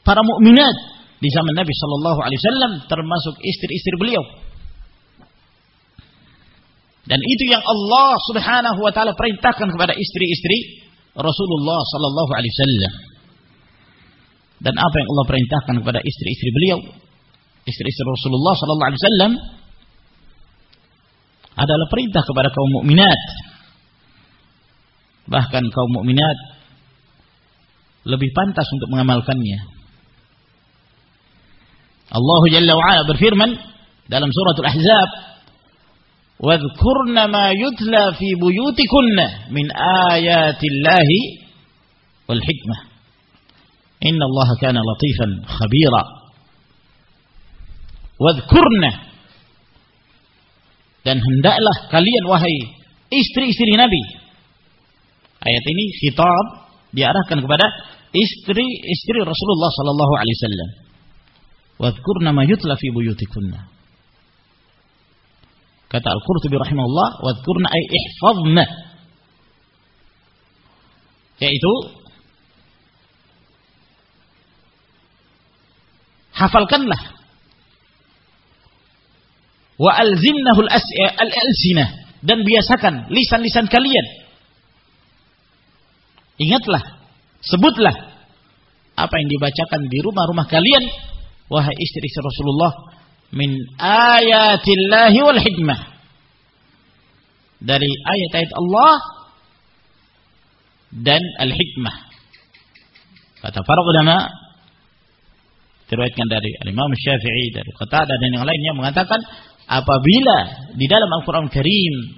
para mukminat di zaman Nabi Shallallahu Alaihi Wasallam termasuk istri-istri beliau. Dan itu yang Allah Subhanahu Wa Taala perintahkan kepada istri-istri Rasulullah Sallallahu Alaihi Wasallam. Dan apa yang Allah perintahkan kepada istri-istri beliau, istri-istri Rasulullah Sallallahu Alaihi Wasallam adalah perintah kepada kaum mukminat bahkan kaum mukminat lebih pantas untuk mengamalkannya. Allah Jalla wa berfirman dalam surat Al-Ahzab, "Wadhkurna ma yutla fi buyutikunna min ayatillahi wal hikmah. Inna Allah kana latifan khabira." Wadhkurna dan hendaklah kalian wahai istri-istri Nabi Ayat ini khitab diarahkan kepada istri-istri Rasulullah sallallahu alaihi wasallam. Wadhkurna ma yutla fi buyutikunna. Kata Al-Qurtubi rahimahullah, "Wadhkurna ay ihfazna." Yaitu hafalkanlah wa alzimnahu al-alsinah dan biasakan lisan-lisan kalian. Ingatlah, sebutlah apa yang dibacakan di rumah-rumah kalian wahai istri Rasulullah min ayatillahi wal hikmah. Dari ayat-ayat Allah dan al-hikmah. Kata para ulama diriwayatkan dari Imam Syafi'i dari Qatadah dan yang lainnya mengatakan apabila di dalam Al-Qur'an Karim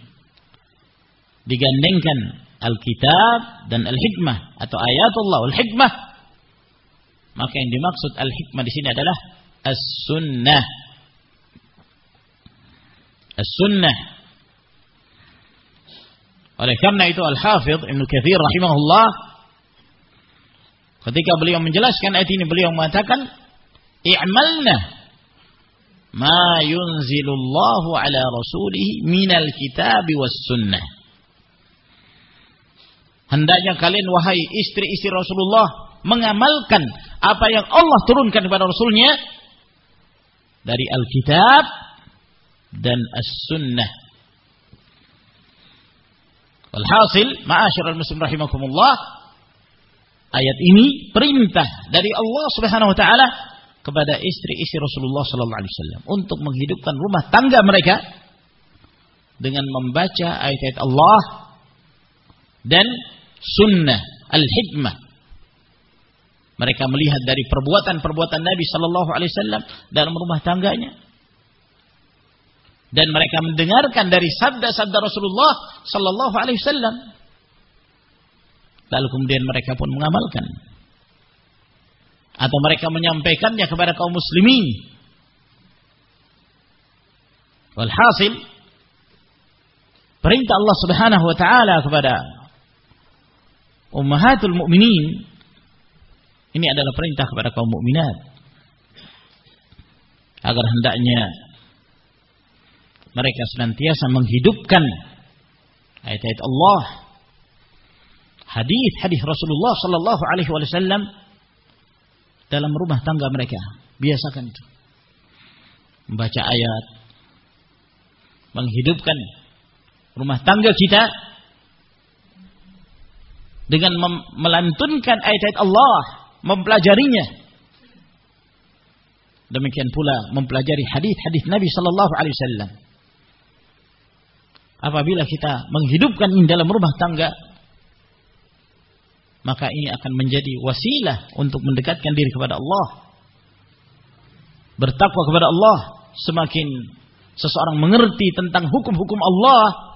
digandengkan Alkitab dan Al-Hikmah atau ayatullah wal hikmah maka yang dimaksud Al-Hikmah di sini adalah As-Sunnah As-Sunnah oleh karena itu Al-Hafidh Ibn Kathir rahimahullah ketika beliau menjelaskan ayat ini beliau mengatakan i'malna ma yunzilullahu ala rasulih minal kitab was sunnah. Hendaknya kalian wahai istri-istri Rasulullah mengamalkan apa yang Allah turunkan kepada Rasulnya dari Alkitab dan As-Sunnah. Walhasil, ma'asyiral muslim rahimakumullah, ayat ini perintah dari Allah Subhanahu wa taala kepada istri-istri Rasulullah sallallahu alaihi wasallam untuk menghidupkan rumah tangga mereka dengan membaca ayat-ayat Allah dan sunnah al-hikmah. Mereka melihat dari perbuatan-perbuatan Nabi sallallahu alaihi wasallam dalam rumah tangganya. Dan mereka mendengarkan dari sabda-sabda Rasulullah sallallahu alaihi wasallam. Lalu kemudian mereka pun mengamalkan atau mereka menyampaikannya kepada kaum muslimin. Walhasil perintah Allah Subhanahu wa taala kepada ummahatul mukminin ini adalah perintah kepada kaum mukminat agar hendaknya mereka senantiasa menghidupkan ayat-ayat Allah hadis-hadis Rasulullah sallallahu alaihi wasallam dalam rumah tangga mereka. Biasakan itu. Membaca ayat. Menghidupkan rumah tangga kita. Dengan melantunkan ayat-ayat Allah. Mempelajarinya. Demikian pula mempelajari hadis-hadis Nabi Sallallahu Alaihi Wasallam. Apabila kita menghidupkan ini dalam rumah tangga, maka ini akan menjadi wasilah untuk mendekatkan diri kepada Allah. Bertakwa kepada Allah semakin seseorang mengerti tentang hukum-hukum Allah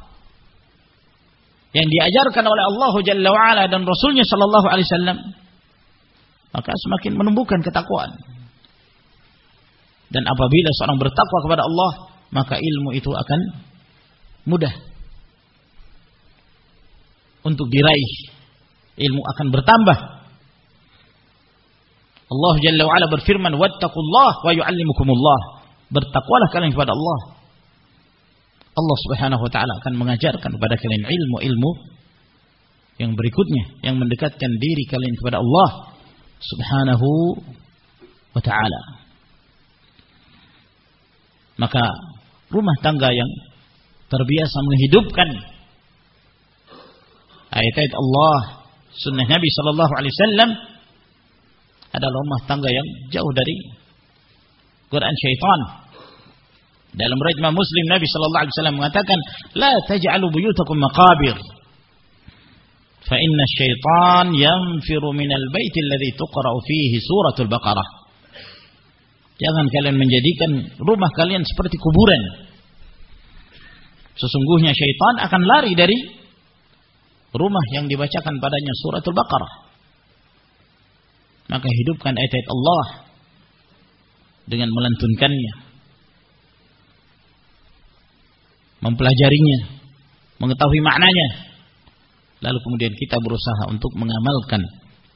yang diajarkan oleh Allah Jalla wa'ala dan Rasulnya Sallallahu Alaihi Wasallam maka semakin menumbuhkan ketakwaan dan apabila seorang bertakwa kepada Allah maka ilmu itu akan mudah untuk diraih ilmu akan bertambah. Allah Jalla wa ala berfirman, "Wattaqullah wa yu'allimukumullah." Bertakwalah kalian kepada Allah. Allah Subhanahu wa taala akan mengajarkan kepada kalian ilmu-ilmu yang berikutnya yang mendekatkan diri kalian kepada Allah Subhanahu wa taala. Maka rumah tangga yang terbiasa menghidupkan ayat-ayat Allah sunnah Nabi Shallallahu Alaihi Wasallam adalah rumah tangga yang jauh dari Quran syaitan. Dalam rajmah Muslim Nabi Shallallahu Alaihi Wasallam mengatakan, لا تجعلوا بيوتكم مقابر فإن الشيطان ينفر من البيت الذي تقرأ فيه سورة البقرة. Jangan kalian menjadikan rumah kalian seperti kuburan. Sesungguhnya syaitan akan lari dari rumah yang dibacakan padanya suratul Baqarah. Maka hidupkan ayat-ayat Allah dengan melantunkannya. Mempelajarinya, mengetahui maknanya. Lalu kemudian kita berusaha untuk mengamalkan,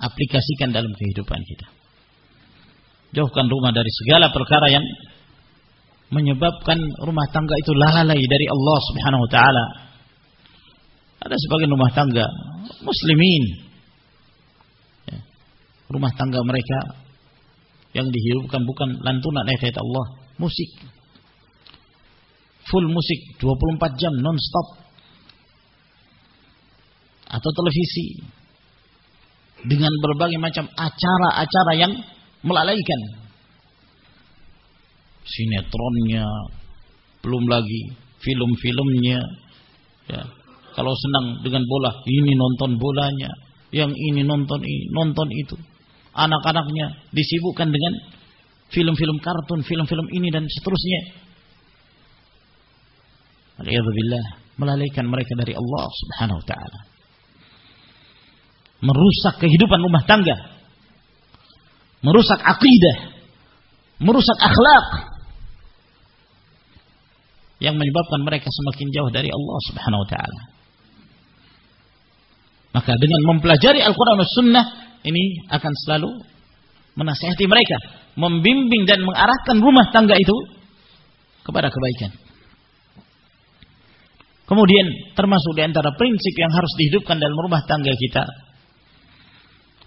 aplikasikan dalam kehidupan kita. Jauhkan rumah dari segala perkara yang menyebabkan rumah tangga itu lalai dari Allah Subhanahu wa taala ada sebagian rumah tangga muslimin. Ya. Rumah tangga mereka Yang dihidupkan bukan lantunan ayat-ayat Allah, musik. Full musik 24 jam non-stop. Atau televisi. Dengan berbagai macam acara-acara yang melalaikan. Sinetronnya, belum lagi film-filmnya. Ya. Kalau senang dengan bola, ini nonton bolanya, yang ini nonton ini, nonton itu. Anak-anaknya disibukkan dengan film-film kartun, film-film ini dan seterusnya. Alhamdulillah, melalaikan mereka dari Allah Subhanahu wa taala. Merusak kehidupan rumah tangga. Merusak akidah. Merusak akhlak yang menyebabkan mereka semakin jauh dari Allah Subhanahu wa taala. Maka dengan mempelajari Al-Qur'an dan Sunnah ini akan selalu menasihati mereka, membimbing dan mengarahkan rumah tangga itu kepada kebaikan. Kemudian termasuk di antara prinsip yang harus dihidupkan dalam rumah tangga kita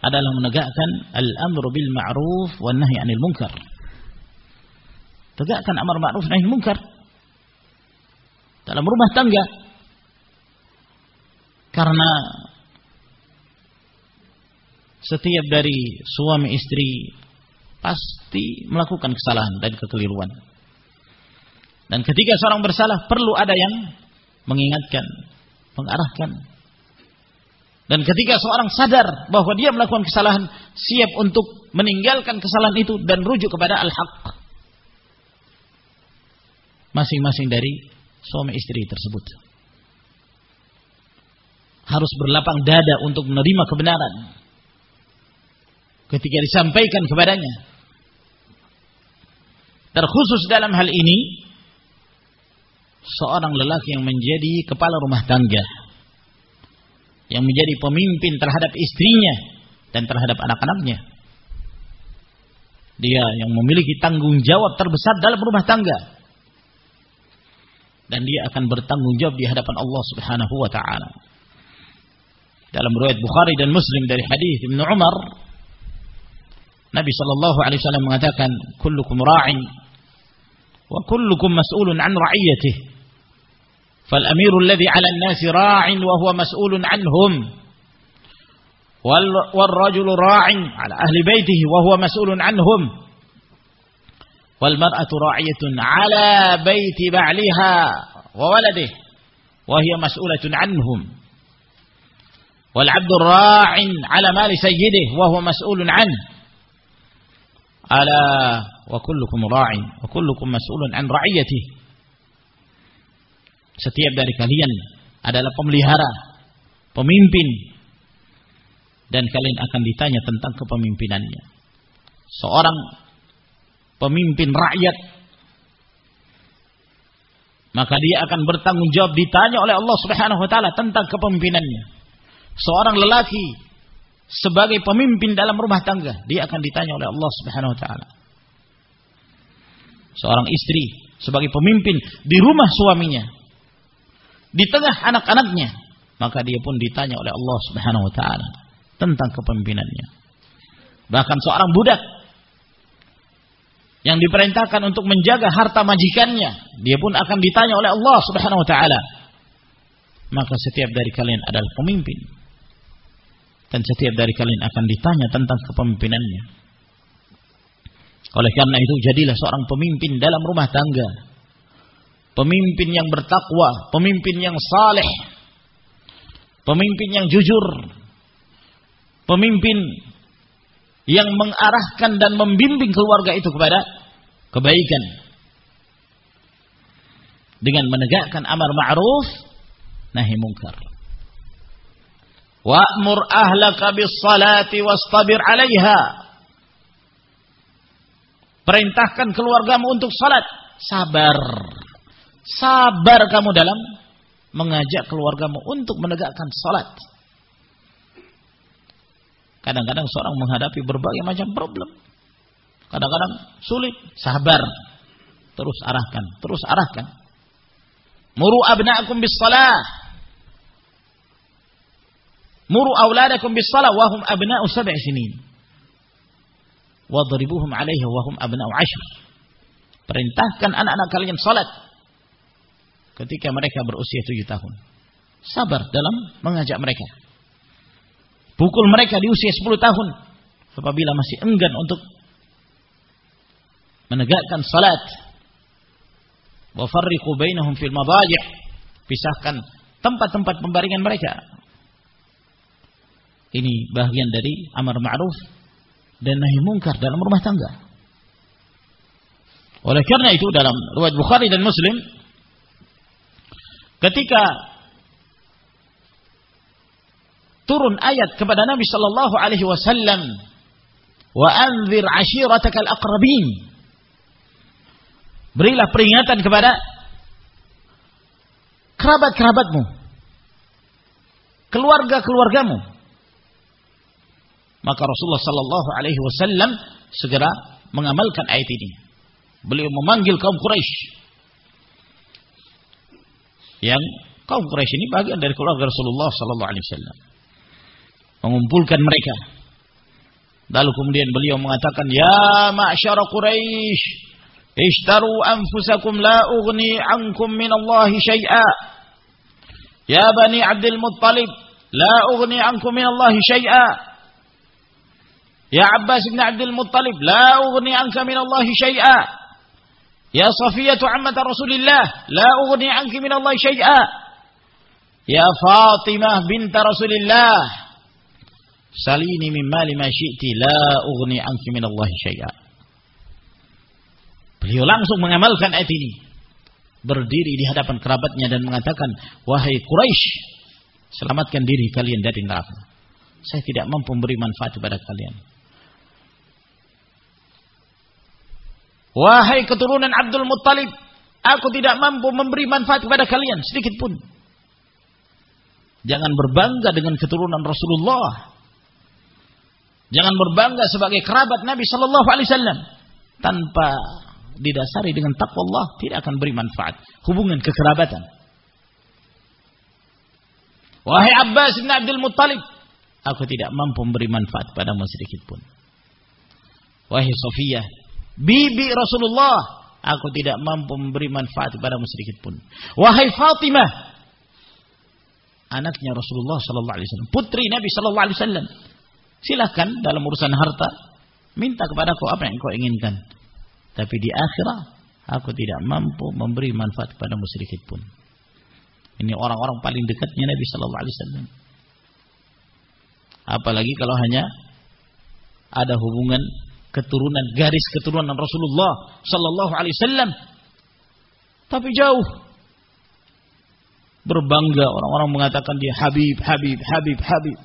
adalah menegakkan al-amru bil ma'ruf wan nahi 'anil munkar. Tegakkan amar ma'ruf nahi munkar dalam rumah tangga. Karena setiap dari suami istri pasti melakukan kesalahan dan kekeliruan. Dan ketika seorang bersalah perlu ada yang mengingatkan, mengarahkan. Dan ketika seorang sadar bahwa dia melakukan kesalahan, siap untuk meninggalkan kesalahan itu dan rujuk kepada al-haq. Masing-masing dari suami istri tersebut. Harus berlapang dada untuk menerima kebenaran. Ketika disampaikan kepadanya. Terkhusus dalam hal ini, seorang lelaki yang menjadi kepala rumah tangga. Yang menjadi pemimpin terhadap istrinya dan terhadap anak-anaknya. Dia yang memiliki tanggung jawab terbesar dalam rumah tangga dan dia akan bertanggung jawab di hadapan Allah Subhanahu wa taala. Dalam riwayat Bukhari dan Muslim dari hadis Ibnu Umar Nabi sallallahu alaihi wasallam mengatakan kullukum ra'in wa kullukum mas'ulun an ra'iyatihi. فالأمير الذي على الناس راع وهو مسؤول عنهم والرجل راع على أهل بيته وهو مسؤول عنهم wal mar'atu ra'iyatun 'ala baiti ba'liha wa waladihi wa hiya mas'ulatun 'anhum. Wal 'abdu ra'in 'ala mali sayyidihi wa huwa mas'ulun 'anhu ala wa kullukum ra'in wa kullukum mas'ulun 'an ra'iyatihi. Setiap dari kalian adalah pemelihara, pemimpin, dan kalian akan ditanya tentang kepemimpinannya. Seorang pemimpin rakyat maka dia akan bertanggung jawab ditanya oleh Allah Subhanahu wa taala tentang kepemimpinannya. Seorang lelaki sebagai pemimpin dalam rumah tangga, dia akan ditanya oleh Allah Subhanahu wa taala. Seorang istri sebagai pemimpin di rumah suaminya, di tengah anak-anaknya, maka dia pun ditanya oleh Allah Subhanahu wa taala tentang kepemimpinannya. Bahkan seorang budak yang diperintahkan untuk menjaga harta majikannya, dia pun akan ditanya oleh Allah Subhanahu wa taala. Maka setiap dari kalian adalah pemimpin. Dan setiap dari kalian akan ditanya tentang kepemimpinannya. Oleh karena itu jadilah seorang pemimpin dalam rumah tangga. Pemimpin yang bertakwa, pemimpin yang saleh, pemimpin yang jujur, pemimpin yang mengarahkan dan membimbing keluarga itu kepada kebaikan. Dengan menegakkan amar ma'ruf nahi munkar wa'mur ahlaka bis salati wastabir 'alaiha. Perintahkan keluargamu untuk salat. Sabar. Sabar kamu dalam mengajak keluargamu untuk menegakkan salat Kadang-kadang seorang menghadapi berbagai macam problem. Kadang-kadang sulit, sabar. Terus arahkan, terus arahkan. Muru abna'akum bis salah. Muru auladakum bis salah wahum abna'u sab'i sinin. wadribuhum 'alaiha wa hum abna'u 'ashr. Perintahkan anak-anak kalian salat ketika mereka berusia tujuh tahun. Sabar dalam mengajak mereka. Pukul mereka di usia sepuluh tahun apabila masih enggan untuk menegakkan salat. Wa farriqu bainahum fil madaji'. Pisahkan tempat-tempat pembaringan mereka. Ini bagian dari amar ma'ruf dan nahi mungkar dalam rumah tangga. Oleh karena itu dalam riwayat Bukhari dan Muslim ketika turun ayat kepada Nabi sallallahu alaihi wasallam wa anzir ashiratakal aqrabin. Berilah peringatan kepada kerabat-kerabatmu keluarga-keluargamu. Maka Rasulullah sallallahu alaihi wasallam segera mengamalkan ayat ini. Beliau memanggil kaum Quraisy. Yang kaum Quraisy ini bagian dari keluarga Rasulullah sallallahu alaihi wasallam. Mengumpulkan mereka. Lalu kemudian beliau mengatakan, "Ya ma'syara Quraisy, ishtaru anfusakum la ughni ankum min Allah syai'a." Ya Bani Abdul Muttalib, la ughni ankum min Allah syai'a. Ya Abbas bin Abdul Muttalib, la ughni anka min Allah syai'a. Ya Safiyatu ammat Rasulillah, la ughni anki min Allah syai'a. Ya Fatimah bint Rasulillah, salini min mali ma syi'ti, la ughni anki min Allah syai'a. Beliau langsung mengamalkan ayat ini. Berdiri di hadapan kerabatnya dan mengatakan, "Wahai Quraisy, selamatkan diri kalian dari neraka. Saya tidak mampu memberi manfaat kepada kalian." Wahai keturunan Abdul Muttalib, aku tidak mampu memberi manfaat kepada kalian sedikit pun. Jangan berbangga dengan keturunan Rasulullah. Jangan berbangga sebagai kerabat Nabi Shallallahu Alaihi Wasallam tanpa didasari dengan takwa Allah tidak akan beri manfaat hubungan kekerabatan. Wahai Abbas bin Abdul Muttalib, aku tidak mampu memberi manfaat padamu sedikit pun. Wahai Sofiyah bibi Rasulullah, aku tidak mampu memberi manfaat kepadamu sedikit pun. Wahai Fatimah, anaknya Rasulullah sallallahu alaihi wasallam, putri Nabi sallallahu alaihi wasallam. Silahkan dalam urusan harta minta kepadaku apa yang kau inginkan. Tapi di akhirat aku tidak mampu memberi manfaat kepadamu sedikit pun. Ini orang-orang paling dekatnya Nabi sallallahu alaihi wasallam. Apalagi kalau hanya ada hubungan keturunan garis keturunan Rasulullah sallallahu alaihi wasallam. Tapi jauh. Berbangga orang-orang mengatakan dia Habib, Habib, Habib, Habib.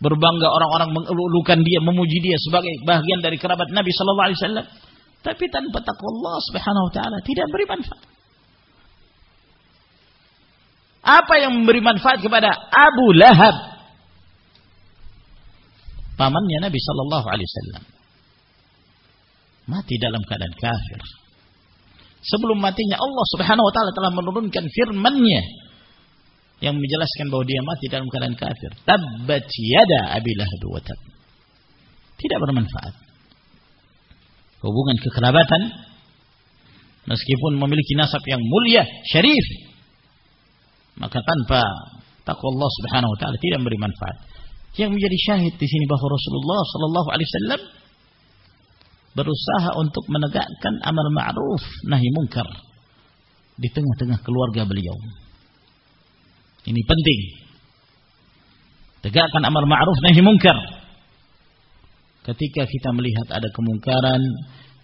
Berbangga orang-orang mengeluhkan dia, memuji dia sebagai bagian dari kerabat Nabi sallallahu alaihi wasallam. Tapi tanpa takwa Allah Subhanahu wa taala tidak beri manfaat. Apa yang memberi manfaat kepada Abu Lahab pamannya Nabi Shallallahu Alaihi Wasallam mati dalam keadaan kafir. Sebelum matinya Allah Subhanahu Wa Taala telah menurunkan firman-Nya yang menjelaskan bahwa dia mati dalam keadaan kafir. Tabbat yada Abi Lahab wa tab. Tidak bermanfaat. Hubungan kekerabatan meskipun memiliki nasab yang mulia, syarif, maka tanpa takwa Allah Subhanahu wa taala tidak memberi manfaat. Yang menjadi syahid di sini bahwa Rasulullah Shallallahu Alaihi Wasallam berusaha untuk menegakkan amar ma'ruf nahi mungkar di tengah-tengah keluarga beliau. Ini penting. Tegakkan amar ma'ruf nahi mungkar. Ketika kita melihat ada kemungkaran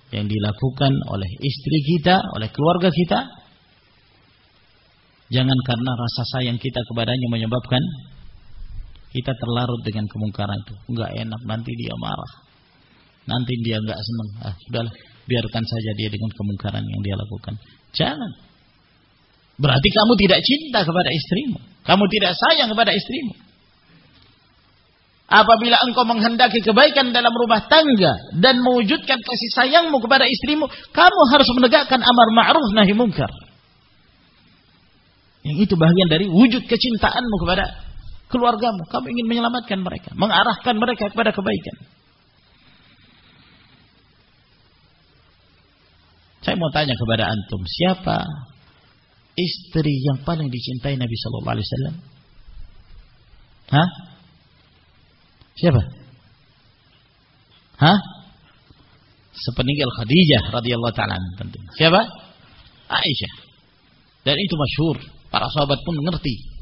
yang dilakukan oleh istri kita, oleh keluarga kita, jangan karena rasa sayang kita kepadanya menyebabkan kita terlarut dengan kemungkaran itu. Enggak enak, nanti dia marah. Nanti dia enggak senang. Ah, sudahlah, biarkan saja dia dengan kemungkaran yang dia lakukan. Jangan. Berarti kamu tidak cinta kepada istrimu. Kamu tidak sayang kepada istrimu. Apabila engkau menghendaki kebaikan dalam rumah tangga dan mewujudkan kasih sayangmu kepada istrimu, kamu harus menegakkan amar ma'ruf nahi mungkar. Yang itu bagian dari wujud kecintaanmu kepada keluargamu. Kamu ingin menyelamatkan mereka, mengarahkan mereka kepada kebaikan. Saya mau tanya kepada antum, siapa istri yang paling dicintai Nabi Shallallahu Alaihi Wasallam? Hah? Siapa? Hah? Sepeninggal Khadijah radhiyallahu taala tentu. Siapa? Aisyah. Dan itu masyhur, para sahabat pun mengerti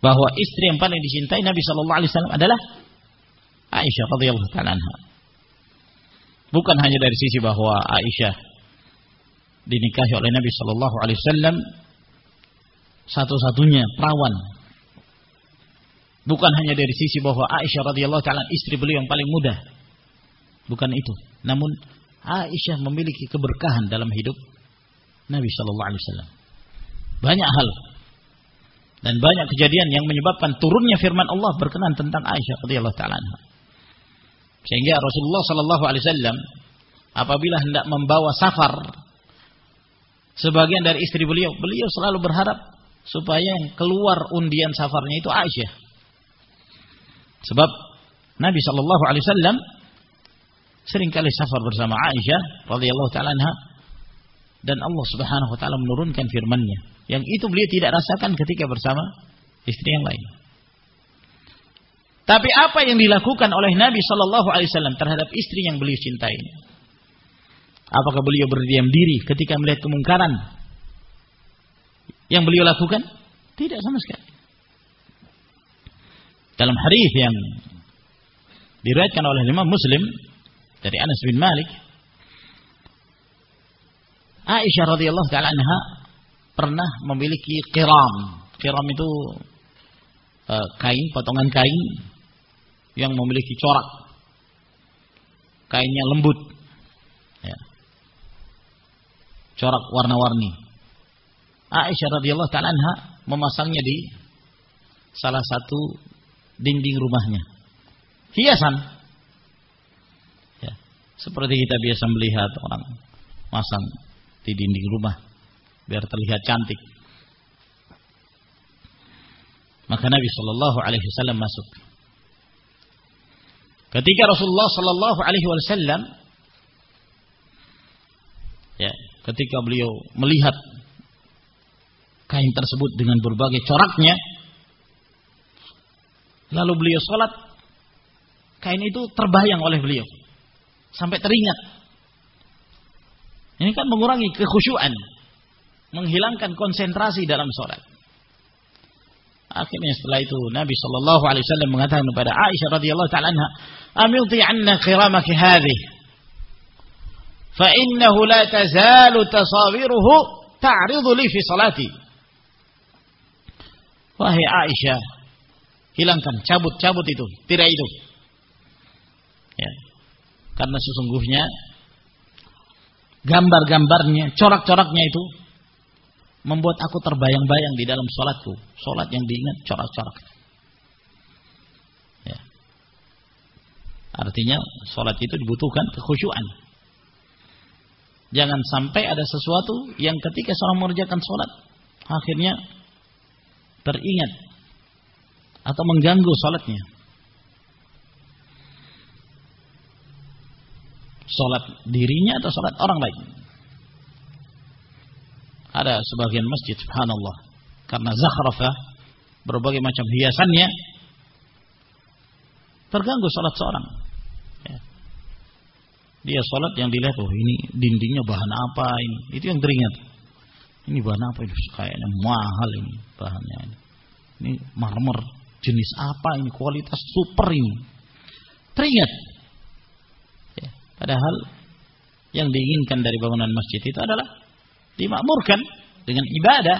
bahwa istri yang paling dicintai Nabi Shallallahu Alaihi Wasallam adalah Aisyah radhiyallahu taala Bukan hanya dari sisi bahwa Aisyah dinikahi oleh Nabi Shallallahu Alaihi Wasallam satu-satunya perawan. Bukan hanya dari sisi bahwa Aisyah radhiyallahu taala istri beliau yang paling muda. Bukan itu. Namun Aisyah memiliki keberkahan dalam hidup Nabi Shallallahu Alaihi Wasallam. Banyak hal dan banyak kejadian yang menyebabkan turunnya firman Allah berkenan tentang Aisyah radhiyallahu taala sehingga Rasulullah Shallallahu Alaihi Wasallam apabila hendak membawa safar sebagian dari istri beliau, beliau selalu berharap supaya yang keluar undian safarnya itu Aisyah. Sebab Nabi Shallallahu Alaihi Wasallam sering kali safar bersama Aisyah radhiyallahu taala dan Allah Subhanahu wa taala menurunkan firman-Nya yang itu beliau tidak rasakan ketika bersama istri yang lain. Tapi apa yang dilakukan oleh Nabi Shallallahu Alaihi Wasallam terhadap istri yang beliau cintai? Apakah beliau berdiam diri ketika melihat kemungkaran yang beliau lakukan? Tidak sama sekali. Dalam hadis yang diriwayatkan oleh Imam Muslim dari Anas bin Malik, Aisyah radhiyallahu taala pernah memiliki kiram. Kiram itu uh, kain, potongan kain yang memiliki corak. Kainnya lembut. Ya. Corak warna-warni. Aisyah radhiyallahu taala anha memasangnya di salah satu dinding rumahnya. Hiasan. Ya. Seperti kita biasa melihat orang masang di dinding rumah biar terlihat cantik. Maka Nabi Shallallahu Alaihi Wasallam masuk. Ketika Rasulullah Sallallahu Alaihi Wasallam, ya, ketika beliau melihat kain tersebut dengan berbagai coraknya, lalu beliau sholat, kain itu terbayang oleh beliau sampai teringat. Ini kan mengurangi kekhusyuan, menghilangkan konsentrasi dalam sholat. Akhirnya setelah itu Nabi Shallallahu Alaihi Wasallam mengatakan kepada Aisyah radhiyallahu taala anha, "Amilti anna khiramaki hadhi, fa innahu la tazalu tasawiruhu ta'ridu li fi salati." Wahai Aisyah, hilangkan, cabut-cabut itu, tidak itu. Ya. Karena sesungguhnya gambar-gambarnya, corak-coraknya itu membuat aku terbayang-bayang di dalam sholatku. Sholat yang diingat corak-corak. Ya. Artinya sholat itu dibutuhkan kekhusyuan. Jangan sampai ada sesuatu yang ketika seorang mengerjakan sholat, akhirnya teringat atau mengganggu sholatnya. Sholat dirinya atau sholat orang lain. Ada sebagian masjid subhanallah karena zakhrafah berbagai macam hiasannya terganggu salat seorang. Dia salat yang dilihat oh ini dindingnya bahan apa ini? Itu yang teringat. Ini bahan apa ini? Kayaknya mahal ini bahannya ini. Ini marmer jenis apa ini? Kualitas super ini. Teringat. Ya. Padahal yang diinginkan dari bangunan masjid itu adalah dimakmurkan dengan ibadah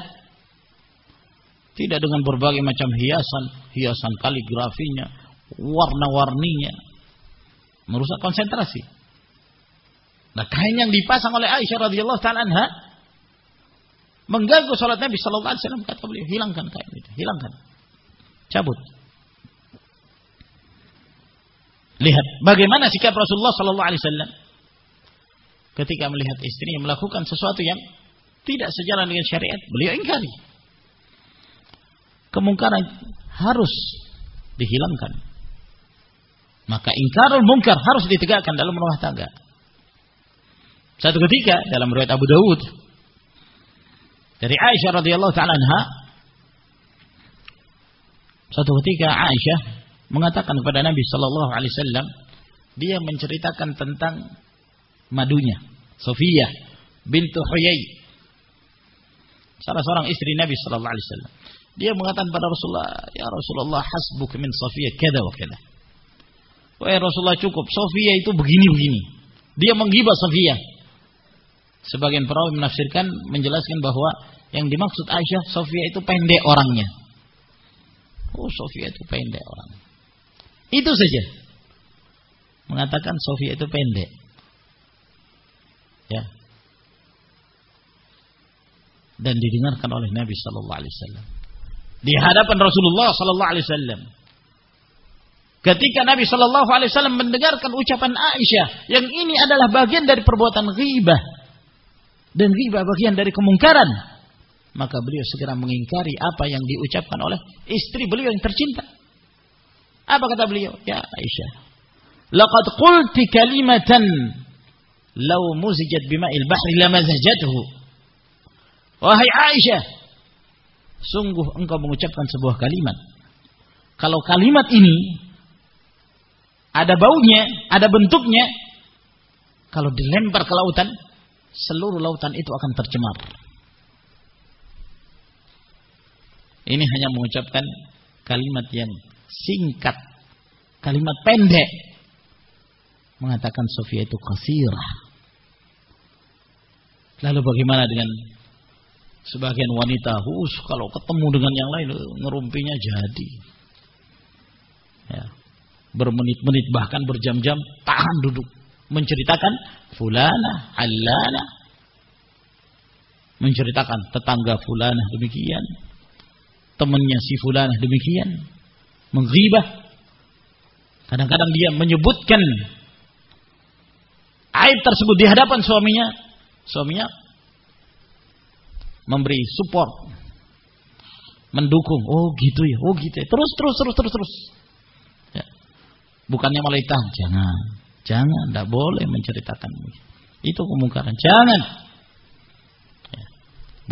tidak dengan berbagai macam hiasan hiasan kaligrafinya warna-warninya merusak konsentrasi nah kain yang dipasang oleh Aisyah radhiyallahu taala anha mengganggu salat Nabi sallallahu alaihi wasallam kata beliau hilangkan kain itu hilangkan cabut lihat bagaimana sikap Rasulullah sallallahu alaihi wasallam ketika melihat istrinya melakukan sesuatu yang tidak sejalan dengan syariat, beliau ingkari. Kemungkaran harus dihilangkan. Maka ingkarul mungkar harus ditegakkan dalam rumah tangga. Satu ketika dalam riwayat Abu Dawud. Dari Aisyah radhiyallahu taala anha satu ketika Aisyah mengatakan kepada Nabi sallallahu alaihi wasallam dia menceritakan tentang madunya Sofia bintu Huyai. Salah seorang istri Nabi sallallahu alaihi wasallam. Dia mengatakan pada Rasulullah ya Rasulullah hasbuk min Sofia kada wa kada. Wahai Rasulullah cukup. Sofia itu begini-begini. Dia menggibah Sofia Sebagian perawi menafsirkan menjelaskan bahwa yang dimaksud Aisyah Sofia itu pendek orangnya. Oh Sofia itu pendek orang. Itu saja. Mengatakan Sofia itu pendek. Ya. Dan didengarkan oleh Nabi Sallallahu Alaihi Wasallam di hadapan Rasulullah Sallallahu Alaihi Wasallam. Ketika Nabi Sallallahu Alaihi Wasallam mendengarkan ucapan Aisyah yang ini adalah bagian dari perbuatan ghibah dan riba bagian dari kemungkaran, maka beliau segera mengingkari apa yang diucapkan oleh istri beliau yang tercinta. Apa kata beliau? Ya Aisyah, laqad qulti kalimatan law muzijat bima'il bahri lamazajatuhu. Wahai Aisyah, sungguh engkau mengucapkan sebuah kalimat. Kalau kalimat ini ada baunya, ada bentuknya, kalau dilempar ke lautan, seluruh lautan itu akan tercemar. Ini hanya mengucapkan kalimat yang singkat, kalimat pendek. Mengatakan Sofia itu kasirah. Lalu bagaimana dengan sebagian wanita hus kalau ketemu dengan yang lain ngerumpinya jadi. Ya. Bermenit-menit bahkan berjam-jam tahan duduk menceritakan fulana, alana. Menceritakan tetangga fulana demikian. Temannya si fulana demikian. Menghibah. Kadang-kadang dia menyebutkan aib tersebut di hadapan suaminya. Suaminya memberi support. Mendukung. Oh gitu ya. Oh gitu ya. Terus, terus, terus, terus, terus. Ya. Bukannya malah Jangan. Jangan, tidak boleh menceritakan itu kemungkaran. Jangan. Ya.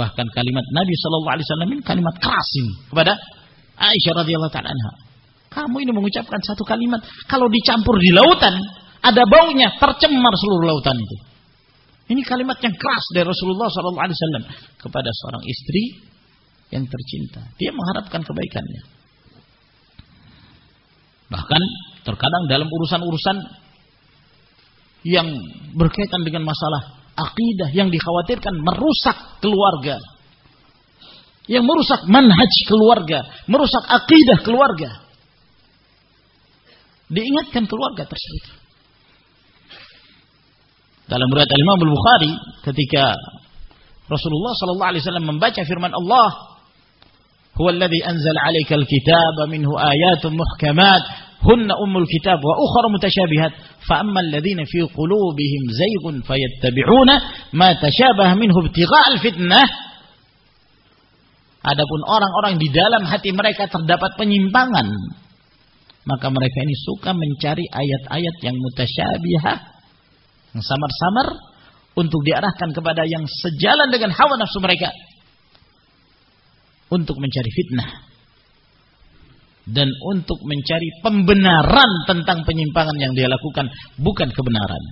Bahkan kalimat Nabi Shallallahu Alaihi Wasallam ini kalimat keras ini kepada Aisyah radhiyallahu taala Kamu ini mengucapkan satu kalimat kalau dicampur di lautan ada baunya tercemar seluruh lautan itu. Ini kalimat yang keras dari Rasulullah Shallallahu Alaihi Wasallam kepada seorang istri yang tercinta. Dia mengharapkan kebaikannya. Bahkan terkadang dalam urusan-urusan yang berkaitan dengan masalah akidah yang dikhawatirkan merusak keluarga. Yang merusak manhaj keluarga, merusak akidah keluarga. Diingatkan keluarga tersebut. Dalam riwayat Imam Al-Bukhari ketika Rasulullah sallallahu alaihi wasallam membaca firman Allah, "Huwa alladhi anzala 'alaikal kitaba minhu ayatun muhkamat hunna ummul kitab wa ukhra mutasyabihat fa ammal ladzina fi qulubihim zaygun fayattabi'una ma tasyabaha minhu ibtigha'al fitnah adapun orang-orang di dalam hati mereka terdapat penyimpangan. Maka mereka ini suka mencari ayat-ayat yang mutasyabihah yang samar-samar untuk diarahkan kepada yang sejalan dengan hawa nafsu mereka. Untuk mencari fitnah dan untuk mencari pembenaran tentang penyimpangan yang dia lakukan bukan kebenaran.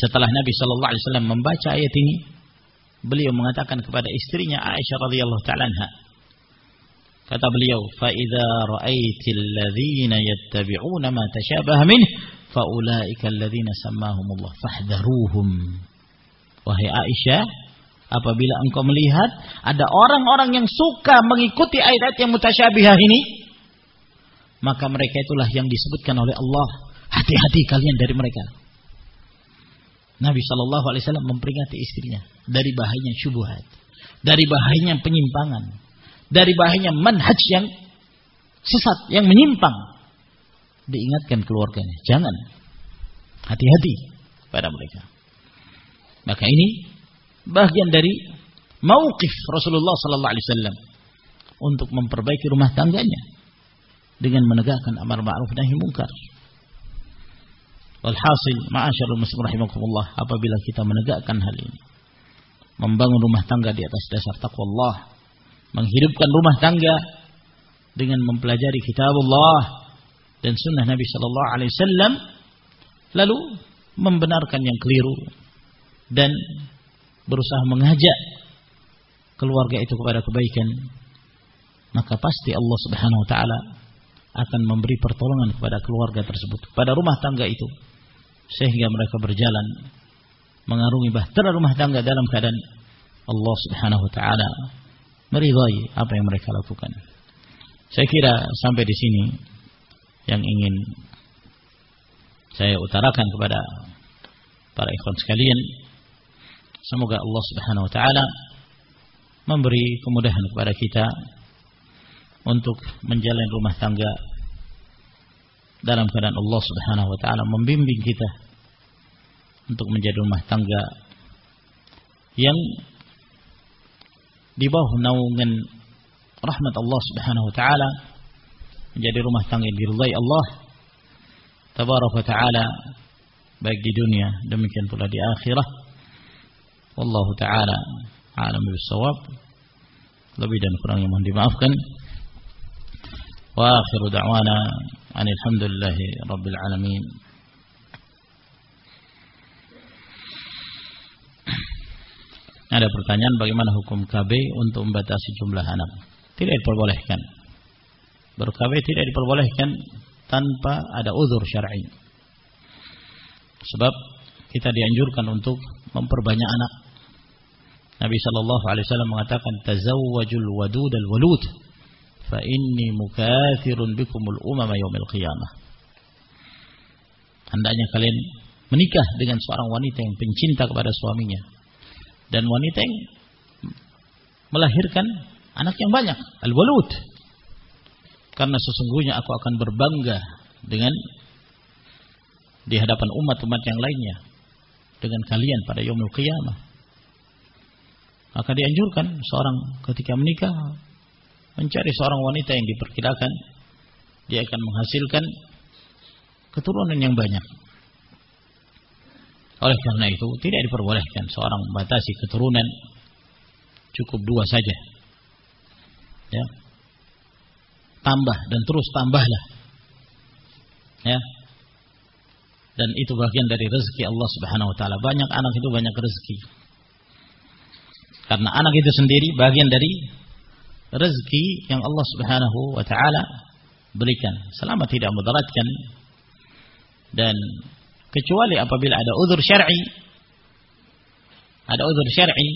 Setelah Nabi Shallallahu Alaihi Wasallam membaca ayat ini, beliau mengatakan kepada istrinya Aisyah radhiyallahu taala kata beliau, "Faida ra'aitil ladzina yattabi'una ma tashabaha min, faulaika alladzina sammahumullah fahdharuhum." Wahai Aisyah, Apabila engkau melihat ada orang-orang yang suka mengikuti ayat-ayat yang mutasyabihah ini, maka mereka itulah yang disebutkan oleh Allah. Hati-hati kalian dari mereka. Nabi Shallallahu Alaihi Wasallam memperingati istrinya dari bahayanya syubhat, dari bahayanya penyimpangan, dari bahayanya manhaj yang sesat, yang menyimpang. Diingatkan keluarganya, jangan hati-hati pada mereka. Maka ini bagian dari mauqif Rasulullah sallallahu alaihi wasallam untuk memperbaiki rumah tangganya dengan menegakkan amar ma'ruf nahi munkar. Walhasil, ma'asyarul muslim rahimakumullah, apabila kita menegakkan hal ini, membangun rumah tangga di atas dasar takwa Allah, menghidupkan rumah tangga dengan mempelajari kitab Allah dan sunnah Nabi Sallallahu Alaihi Wasallam, lalu membenarkan yang keliru dan berusaha mengajak keluarga itu kepada kebaikan, maka pasti Allah Subhanahu wa taala akan memberi pertolongan kepada keluarga tersebut, kepada rumah tangga itu sehingga mereka berjalan mengarungi bahtera rumah tangga dalam keadaan Allah Subhanahu wa taala meridai apa yang mereka lakukan. Saya kira sampai di sini yang ingin saya utarakan kepada para ikhwan sekalian. Semoga Allah Subhanahu wa taala memberi kemudahan kepada kita untuk menjalin rumah tangga dalam keadaan Allah Subhanahu wa taala membimbing kita untuk menjadi rumah tangga yang di bawah naungan rahmat Allah Subhanahu wa taala menjadi rumah tangga yang diridai Allah tabaraka taala baik di dunia demikian pula di akhirah wallahu taala alam bisawab lebih dan kurangnya mohon dimaafkan wa akhiru da'wana alhamdulillahi rabbil alamin Ada pertanyaan bagaimana hukum KB untuk membatasi jumlah anak? Tidak diperbolehkan. Ber-KB tidak diperbolehkan tanpa ada uzur syar'i. Sebab kita dianjurkan untuk memperbanyak anak. Nabi sallallahu alaihi wasallam mengatakan tazawwajul wadud al walud fa inni mukathirun bikumul umama yaumil qiyamah. Hendaknya kalian menikah dengan seorang wanita yang pencinta kepada suaminya dan wanita yang melahirkan anak yang banyak, al-walud. Karena sesungguhnya aku akan berbangga dengan di hadapan umat-umat yang lainnya dengan kalian pada yaumul qiyamah. Maka dianjurkan seorang ketika menikah mencari seorang wanita yang diperkirakan dia akan menghasilkan keturunan yang banyak. Oleh karena itu tidak diperbolehkan seorang membatasi keturunan cukup dua saja. Ya. Tambah dan terus tambahlah. Ya. Dan itu bagian dari rezeki Allah Subhanahu wa taala. Banyak anak itu banyak rezeki. Karena anak itu sendiri bagian dari rezeki yang Allah Subhanahu wa taala berikan. Selama tidak mudaratkan. Dan kecuali apabila ada uzur syar'i ada uzur syar'i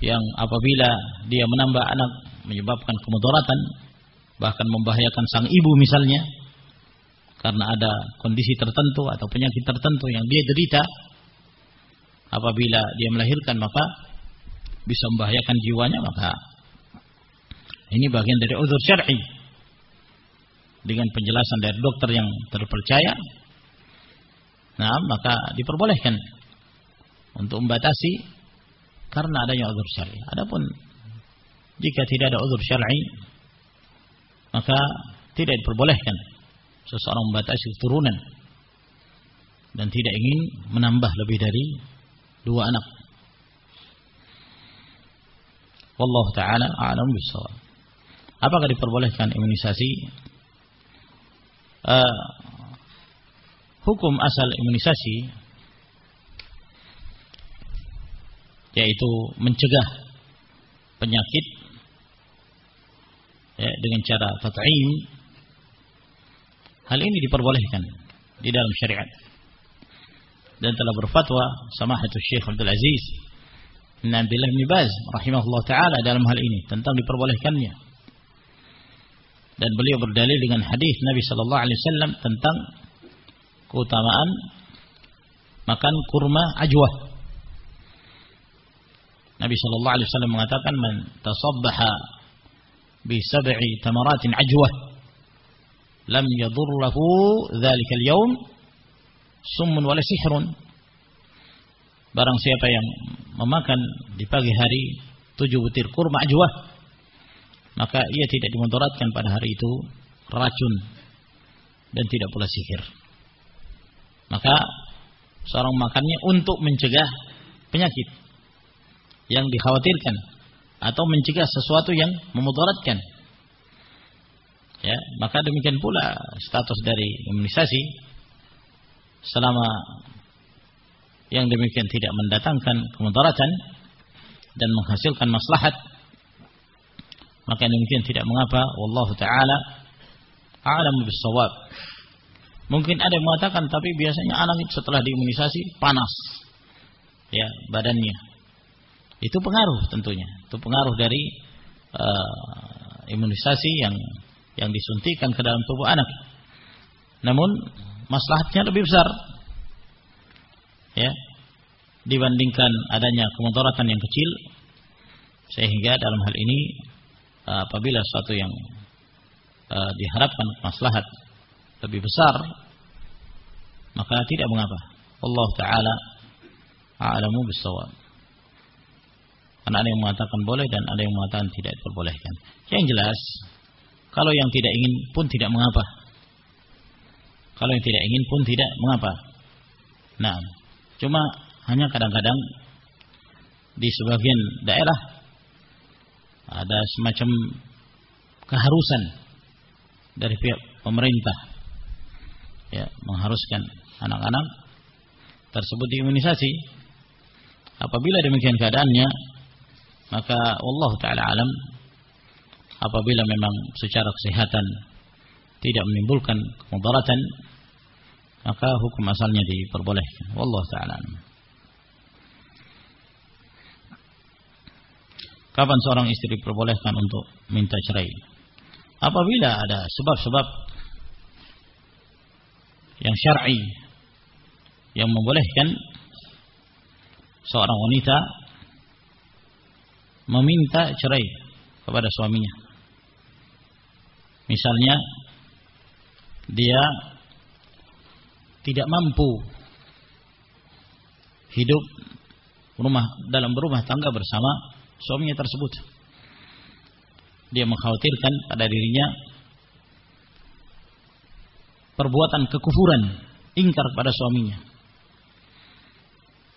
yang apabila dia menambah anak menyebabkan kemudaratan bahkan membahayakan sang ibu misalnya karena ada kondisi tertentu atau penyakit tertentu yang dia derita apabila dia melahirkan maka bisa membahayakan jiwanya maka ini bagian dari uzur syar'i dengan penjelasan dari dokter yang terpercaya Nah, maka diperbolehkan untuk membatasi karena adanya uzur syar'i. Adapun jika tidak ada uzur syar'i, maka tidak diperbolehkan seseorang membatasi keturunan dan tidak ingin menambah lebih dari dua anak. Wallahu taala a'lam bishawab. Apakah diperbolehkan imunisasi? Uh, hukum asal imunisasi yaitu mencegah penyakit ya, dengan cara tat'im hal ini diperbolehkan di dalam syariat dan telah berfatwa samahatul Syekh Abdul Aziz bin Abdullah bin Baz rahimahullah taala dalam hal ini tentang diperbolehkannya dan beliau berdalil dengan hadis Nabi sallallahu alaihi wasallam tentang keutamaan makan kurma ajwa. Nabi sallallahu alaihi wasallam mengatakan man tasabbaha bi sab'i tamaratin ajwa lam summun wala sihrun. Barang siapa yang memakan di pagi hari tujuh butir kurma ajwa maka ia tidak dimudaratkan pada hari itu racun dan tidak pula sihir. Maka seorang makannya untuk mencegah penyakit yang dikhawatirkan atau mencegah sesuatu yang memudaratkan. Ya, maka demikian pula status dari imunisasi selama yang demikian tidak mendatangkan kemudaratan dan menghasilkan maslahat maka demikian tidak mengapa. Wallahu taala a'lamu bissawab. Mungkin ada yang mengatakan tapi biasanya anak setelah diimunisasi panas ya badannya. Itu pengaruh tentunya. Itu pengaruh dari uh, imunisasi yang yang disuntikan ke dalam tubuh anak. Namun maslahatnya lebih besar. Ya. Dibandingkan adanya kemudaratan yang kecil sehingga dalam hal ini apabila suatu yang uh, diharapkan maslahat lebih besar maka tidak mengapa. Allah taala a'lamu bissawab. Karena ada yang mengatakan boleh dan ada yang mengatakan tidak diperbolehkan. Yang jelas kalau yang tidak ingin pun tidak mengapa. Kalau yang tidak ingin pun tidak mengapa. Nah, cuma hanya kadang-kadang di sebagian daerah ada semacam keharusan dari pihak pemerintah ya mengharuskan anak-anak tersebut diimunisasi apabila demikian keadaannya maka Allah taala alam apabila memang secara kesehatan tidak menimbulkan kemudaratan maka hukum asalnya diperbolehkan wallahu taala Kapan seorang istri diperbolehkan untuk minta cerai? Apabila ada sebab-sebab yang syar'i yang membolehkan seorang wanita meminta cerai kepada suaminya. Misalnya dia tidak mampu hidup rumah dalam berumah tangga bersama suaminya tersebut. Dia mengkhawatirkan pada dirinya perbuatan kekufuran, ingkar pada suaminya.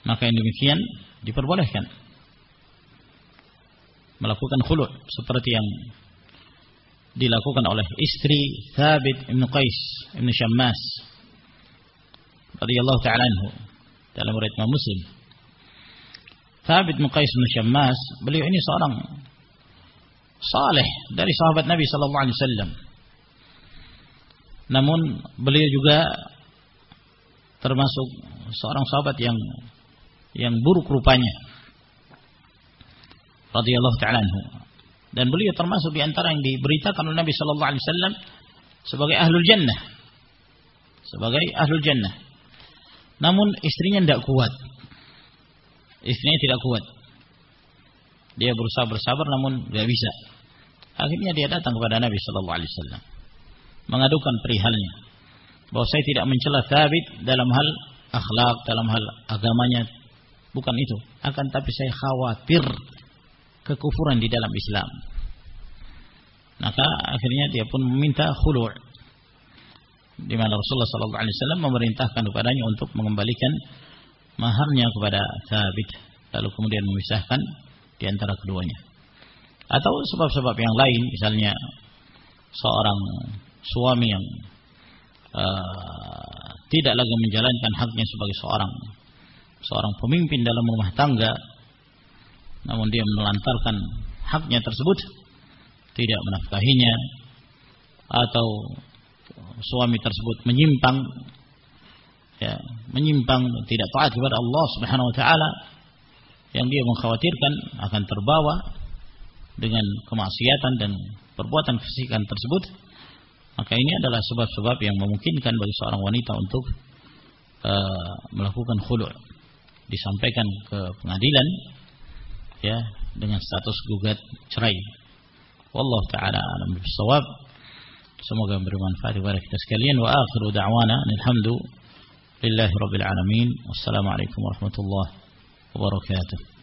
Maka yang demikian diperbolehkan melakukan khulu seperti yang dilakukan oleh istri Thabit Ibn Qais Ibn Syammas radhiyallahu taala anhu dalam riwayat Muslim. Thabit Ibn Qais Ibn Syammas beliau ini seorang saleh dari sahabat Nabi sallallahu alaihi wasallam. Namun beliau juga termasuk seorang sahabat yang yang buruk rupanya radhiyallahu taala anhu dan beliau termasuk di antara yang diberitakan oleh Nabi Shallallahu Alaihi Wasallam sebagai ahlul jannah, sebagai ahlul jannah. Namun istrinya tidak kuat, istrinya tidak kuat. Dia berusaha bersabar namun tidak bisa. Akhirnya dia datang kepada Nabi Shallallahu Alaihi Wasallam mengadukan perihalnya bahwa saya tidak mencela Thabit dalam hal akhlak, dalam hal agamanya, bukan itu. Akan tapi saya khawatir kekufuran di dalam Islam. Maka akhirnya dia pun meminta khulu' di mana Rasulullah sallallahu alaihi wasallam memerintahkan kepadanya untuk mengembalikan maharnya kepada Thabit lalu kemudian memisahkan di antara keduanya. Atau sebab-sebab yang lain misalnya seorang suami yang uh, tidak lagi menjalankan haknya sebagai seorang seorang pemimpin dalam rumah tangga namun dia menelantarkan haknya tersebut tidak menafkahinya atau suami tersebut menyimpang ya menyimpang tidak taat kepada Allah Subhanahu wa taala yang dia mengkhawatirkan akan terbawa dengan kemaksiatan dan perbuatan fisikan tersebut. Maka ini adalah sebab-sebab yang memungkinkan bagi seorang wanita untuk uh, melakukan khulu' disampaikan ke pengadilan ya dengan status gugat cerai. Wallahu taala alam bisawab. Semoga memberi manfaat kepada kita sekalian wa akhiru da'wana alhamdu lillahi rabbil alamin. Wassalamualaikum warahmatullahi wabarakatuh.